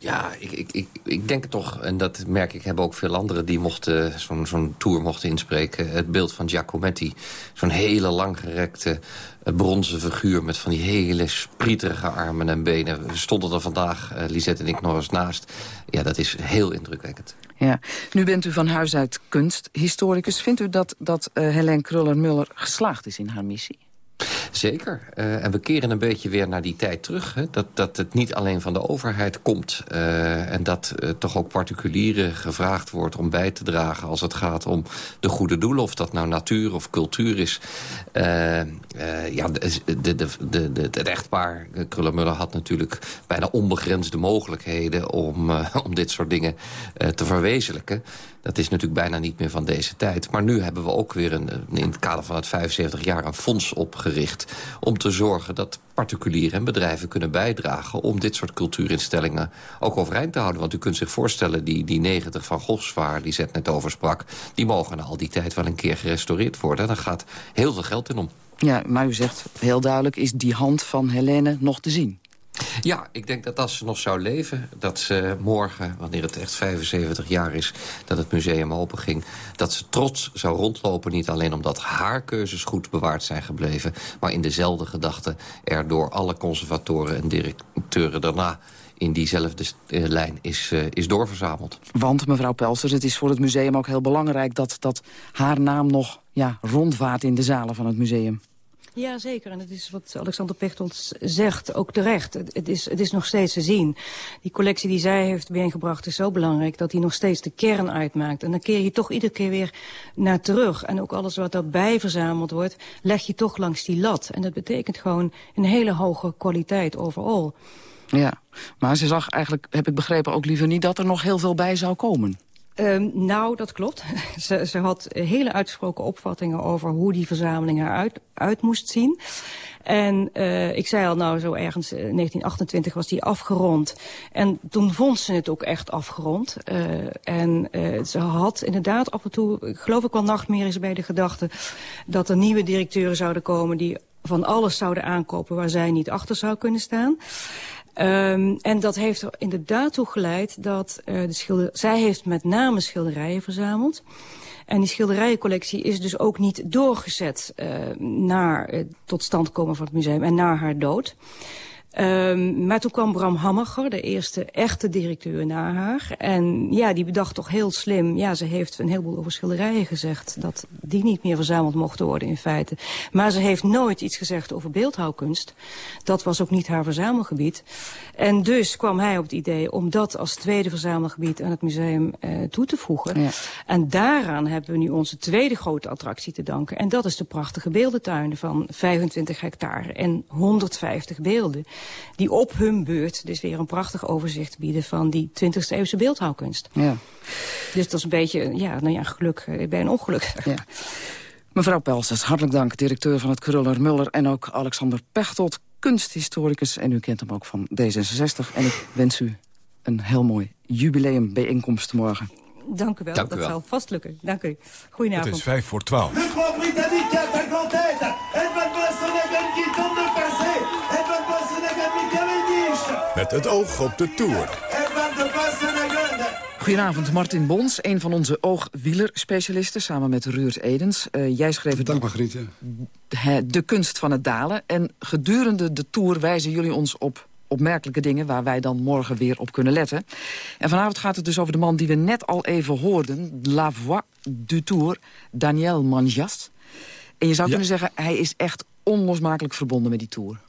ja, ik, ik, ik, ik denk toch, en dat merk ik, hebben ook veel anderen... die mochten zo'n zo'n tour mochten inspreken. Het beeld van Giacometti. Zo'n hele langgerekte bronzen figuur... met van die hele sprieterige armen en benen. We stonden er vandaag, uh, Lisette en ik, nog eens naast. Ja, dat is heel indrukwekkend. Ja. Nu bent u van huis uit kunsthistoricus. Vindt u dat, dat uh, Helene Kruller-Muller geslaagd is in haar missie? Zeker. Uh, en we keren een beetje weer naar die tijd terug. Hè? Dat, dat het niet alleen van de overheid komt. Uh, en dat uh, toch ook particulieren gevraagd wordt om bij te dragen... als het gaat om de goede doelen. Of dat nou natuur of cultuur is. ja, de, de, de, de, het echtpaar Krullenmuller had natuurlijk bijna onbegrensde mogelijkheden... om, om dit soort dingen te verwezenlijken. Dat is natuurlijk bijna niet meer van deze tijd. Maar nu hebben we ook weer een, in het kader van het 75 jaar een fonds om te zorgen dat particulieren en bedrijven kunnen bijdragen... om dit soort cultuurinstellingen ook overeind te houden. Want u kunt zich voorstellen, die, die 90 van Gogh waar die Zet net over sprak... die mogen na al die tijd wel een keer gerestaureerd worden. Daar gaat heel veel geld in om. Ja, maar u zegt heel duidelijk, is die hand van Helene nog te zien? Ja, ik denk dat als ze nog zou leven... dat ze morgen, wanneer het echt 75 jaar is... dat het museum open ging... dat ze trots zou rondlopen. Niet alleen omdat haar keuzes goed bewaard zijn gebleven... maar in dezelfde gedachte er door alle conservatoren en directeuren daarna in diezelfde uh, lijn is, uh, is doorverzameld. Want, mevrouw Pelsters, het is voor het museum ook heel belangrijk... dat, dat haar naam nog ja, rondvaart in de zalen van het museum. Ja, zeker. En het is wat Alexander Pechtold zegt, ook terecht. Het, het, is, het is nog steeds te zien. Die collectie die zij heeft bijeengebracht is zo belangrijk... dat die nog steeds de kern uitmaakt. En dan keer je toch iedere keer weer naar terug. En ook alles wat daarbij verzameld wordt, leg je toch langs die lat. En dat betekent gewoon een hele hoge kwaliteit overal. Ja, maar ze zag eigenlijk, heb ik begrepen, ook liever niet... dat er nog heel veel bij zou komen. Um, nou, dat klopt. *laughs* ze, ze, had hele uitgesproken opvattingen over hoe die verzameling eruit uit moest zien. En uh, ik zei al, nou zo ergens uh, 1928 was die afgerond. En toen vond ze het ook echt afgerond. Uh, en ze had inderdaad af en toe, geloof ik wel nachtmerries bij de gedachte... dat er nieuwe directeuren zouden komen die van alles zouden aankopen waar zij niet achter zou kunnen staan. Um, en dat heeft er inderdaad toe geleid dat uh, de schilder... Zij heeft met name schilderijen verzameld. En die schilderijencollectie is dus ook niet doorgezet uh, naar uh, tot stand komen van het museum en naar haar dood. Um, maar toen kwam Bram Hammacher, de eerste echte directeur na haar. En ja, die bedacht toch heel slim. Ja, ze heeft een heleboel over schilderijen gezegd. Dat die niet meer verzameld mochten worden in feite. Maar ze heeft nooit iets gezegd over beeldhouwkunst. Dat was ook niet haar verzamelgebied. En dus kwam hij op het idee om dat als tweede verzamelgebied aan het museum uh, toe te voegen. Ja. En daaraan hebben we nu onze tweede grote attractie te danken. En dat is de prachtige beeldentuinen van 25 hectare en 150 beelden die op hun beurt dus weer een prachtig overzicht bieden van die 20e eeuwse beeldhouwkunst. Ja. Dus dat is een beetje, ja, nou ja, geluk bij een ongeluk. Ja. Mevrouw Pelsers, hartelijk dank, directeur van het Kruller Muller... en ook Alexander Pechtold, kunsthistoricus. En u kent hem ook van D66. En ik wens u een heel mooi jubileumbijeenkomst morgen. Dank u wel, Dank u dat wel. zal vast lukken. Dank u. Goedenavond. Het is vijf voor twaalf. Met het oog op de Tour. Goedenavond, Martin Bons, een van onze oogwielerspecialisten... samen met Ruurt Edens. Uh, jij schreef het Dank Margriet, ja. De kunst van het dalen. En gedurende de Tour wijzen jullie ons op opmerkelijke dingen... waar wij dan morgen weer op kunnen letten. En vanavond gaat het dus over de man die we net al even hoorden... La Voix du Tour, Daniel Manjas. En je zou Ja. kunnen zeggen, hij is echt onlosmakelijk verbonden met die Tour.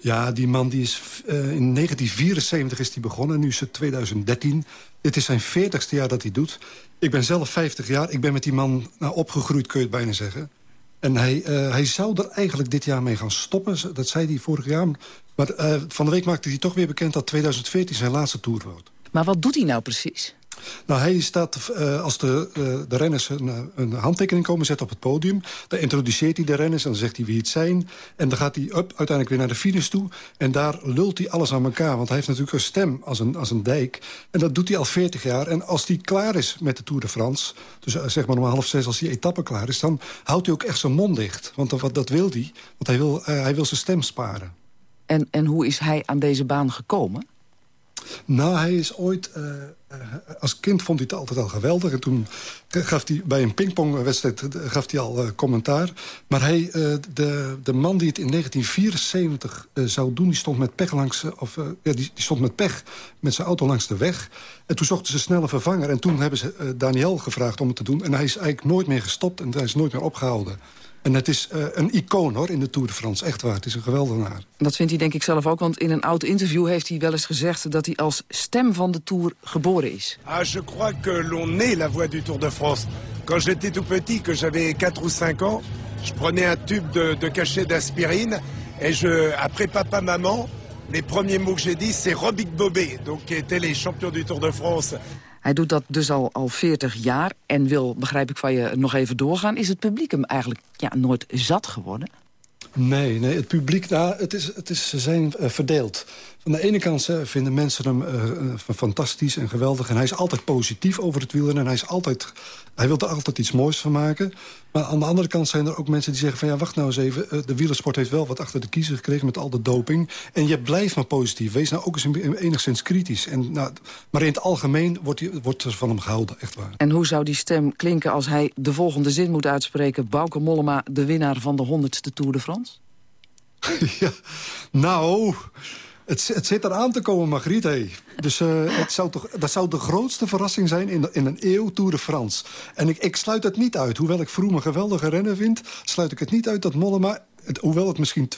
Ja, die man die is uh, in 1974 is die begonnen. En nu is het 2013. Dit is zijn 40ste jaar dat hij doet. Ik ben zelf 50 jaar. Ik ben met die man nou, opgegroeid, kun je het bijna zeggen. En hij, uh, hij zou er eigenlijk dit jaar mee gaan stoppen. Dat zei hij vorig jaar. Maar uh, van de week maakte hij toch weer bekend dat 2014 zijn laatste tour wordt. Maar wat doet hij nou precies? Nou, hij staat, uh, als de, uh, de renners een, een, handtekening komen zetten op het podium... dan introduceert hij de renners en dan zegt hij wie het zijn. En dan gaat hij up, uiteindelijk weer naar de finish toe. En daar lult hij alles aan elkaar. Want hij heeft natuurlijk een stem als een, als een dijk. En dat doet hij al 40 jaar. En als hij klaar is met de Tour de France... dus zeg maar om half zes als die etappe klaar is... dan houdt hij ook echt zijn mond dicht. Want dat, dat wil hij. Want hij wil, hij wil zijn stem sparen. En, en hoe is hij aan deze baan gekomen? Nou, hij is ooit... Uh, uh, als kind vond hij het altijd al geweldig. En toen gaf hij bij een pingpongwedstrijd gaf hij al uh, commentaar. Maar hij, de, de man die het in 1974 zou doen... die stond met pech langs... Of, ja, die, die, stond met pech met zijn auto langs de weg. En toen zochten ze snel een vervanger. En toen hebben ze Daniel gevraagd om het te doen. En hij is eigenlijk nooit meer gestopt. En hij is nooit meer opgehouden. En het is uh, een icoon hoor, in de Tour de France. Echt waar, het is een geweldenaar. Dat vindt hij denk ik zelf ook, want in een oud interview heeft hij wel eens gezegd... dat hij als stem van de Tour geboren is. Ah, je crois que l'on est la voix du Tour de France. Quand j'étais tout petit, que j'avais 4 ou 5 ans... je prenais un tube de, de cachet d'aspirine... et je, après papa-maman... les premiers mots que j'ai dit, c'est Robic Bobé... donc qui étaient les champions du Tour de France... Hij doet dat dus al, al 40 jaar en wil, begrijp ik van je, nog even doorgaan. Is het publiek hem eigenlijk ja, nooit zat geworden? Nee, nee, het publiek, nou, het is, het is, ze zijn uh, verdeeld. Van de ene kant vinden mensen hem uh, fantastisch en geweldig. En hij is altijd positief over het wielrennen. En hij, is altijd, hij wil er altijd iets moois van maken. Maar aan de andere kant zijn er ook mensen die zeggen van... ja, wacht nou eens even, de wielersport heeft wel wat achter de kiezer gekregen... met al de doping. En je blijft maar positief. Wees nou ook eens enigszins kritisch. En, nou, maar in het algemeen wordt, die, wordt er van hem gehouden, echt waar. En hoe zou die stem klinken als hij de volgende zin moet uitspreken... Bauke Mollema, de winnaar van de 100ste Tour de France? *laughs* ja, nou... Het, het zit eraan te komen, Margriet. Hey. Dus uh, het zou toch, dat zou de grootste verrassing zijn in, de, in een eeuw Tour de France. En ik, ik sluit het niet uit. Hoewel ik Vroom een geweldige renner vind... sluit ik het niet uit dat Mollema... Het, hoewel het misschien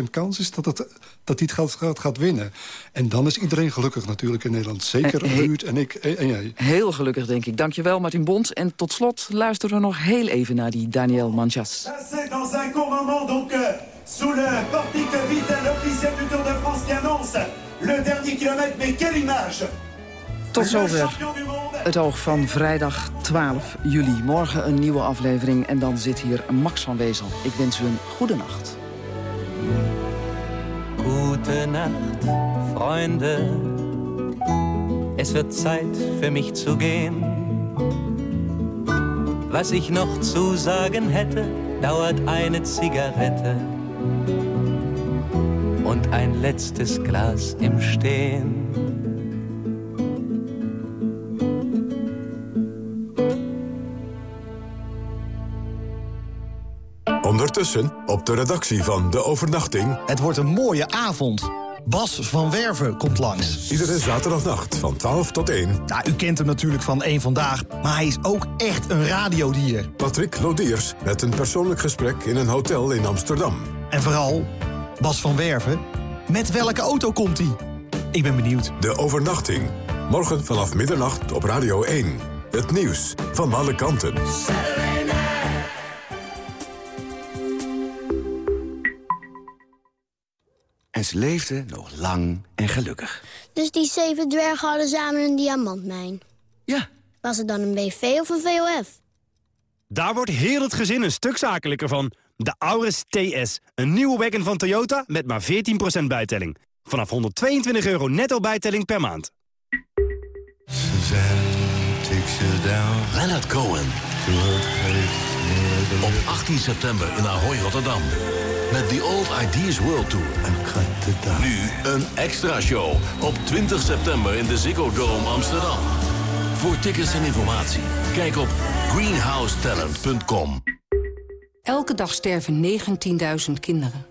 2% kans is dat, het, dat hij het gaat, gaat, gaat, winnen. En dan is iedereen gelukkig natuurlijk in Nederland. Zeker Eh, Ruud en ik en, en jij. Heel gelukkig, denk ik. Dankjewel, Martin Bond. En tot slot luisteren we nog heel even naar die Daniel Manchas. Sous le portique vital officiel du Tour de France qui annonce le dernier kilomètre. Mais quelle image Tot zover het oog van vrijdag 12 juli. Morgen een nieuwe aflevering en dan zit hier Max van Wezel. Ik wens u een goede nacht. Gute Nacht, Freunde. Es wird Zeit für mich zu gehen. Was ich noch zu sagen hätte, dauert eine Zigarette und ein letztes Glas im Stehen. Ondertussen op de redactie van De Overnachting... Het wordt een mooie avond. Bas van Werven komt langs. Iedere zaterdagnacht van 12 tot 1. Nou, u kent hem natuurlijk van Eén Vandaag, maar hij is ook echt een radiodier. Patrick Lodiers met een persoonlijk gesprek in een hotel in Amsterdam. En vooral, Bas van Werven, met welke auto komt hij? Ik ben benieuwd. De Overnachting. Morgen vanaf middernacht op Radio 1. Het nieuws van alle kanten. En ze leefden nog lang en gelukkig. Dus die zeven dwergen hadden samen een diamantmijn? Ja. Was het dan een BV of een VOF? Daar wordt heel het gezin een stuk zakelijker van. De Auris TS, een nieuwe wagon van Toyota met maar 14% bijtelling. Vanaf 122 euro netto bijtelling per maand. Leonard Cohen. Op 18 september in Ahoy, Rotterdam. Met The Old Ideas World Tour. Nu een extra show op 20 september in de Ziggo Dome Amsterdam. Voor tickets en informatie, kijk op greenhousetalent.com. Elke dag sterven 19.000 kinderen.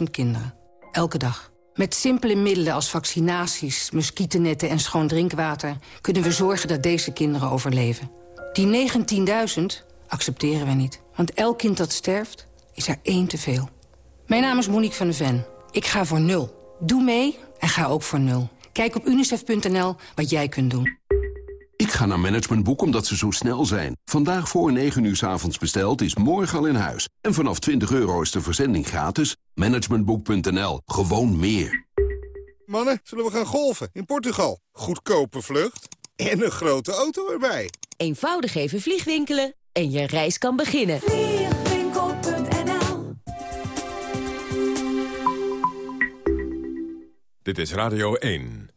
19.000 kinderen. Elke dag. Met simpele middelen als vaccinaties, muggennetten en schoon drinkwater... kunnen we zorgen dat deze kinderen overleven. Die 19.000 accepteren we niet. Want elk kind dat sterft, is er één te veel. Mijn naam is Monique van de Ven. Ik ga voor nul. Doe mee en ga ook voor nul. Kijk op unicef.nl wat jij kunt doen. Ik ga naar Managementboek omdat ze zo snel zijn. Vandaag voor 9 uur s avonds besteld is morgen al in huis. En vanaf 20 euro is de verzending gratis. Managementboek.nl. Gewoon meer. Mannen, zullen we gaan golfen in Portugal? Goedkope vlucht en een grote auto erbij. Eenvoudig even vliegwinkelen en je reis kan beginnen. Vliegwinkel.nl Dit is Radio 1.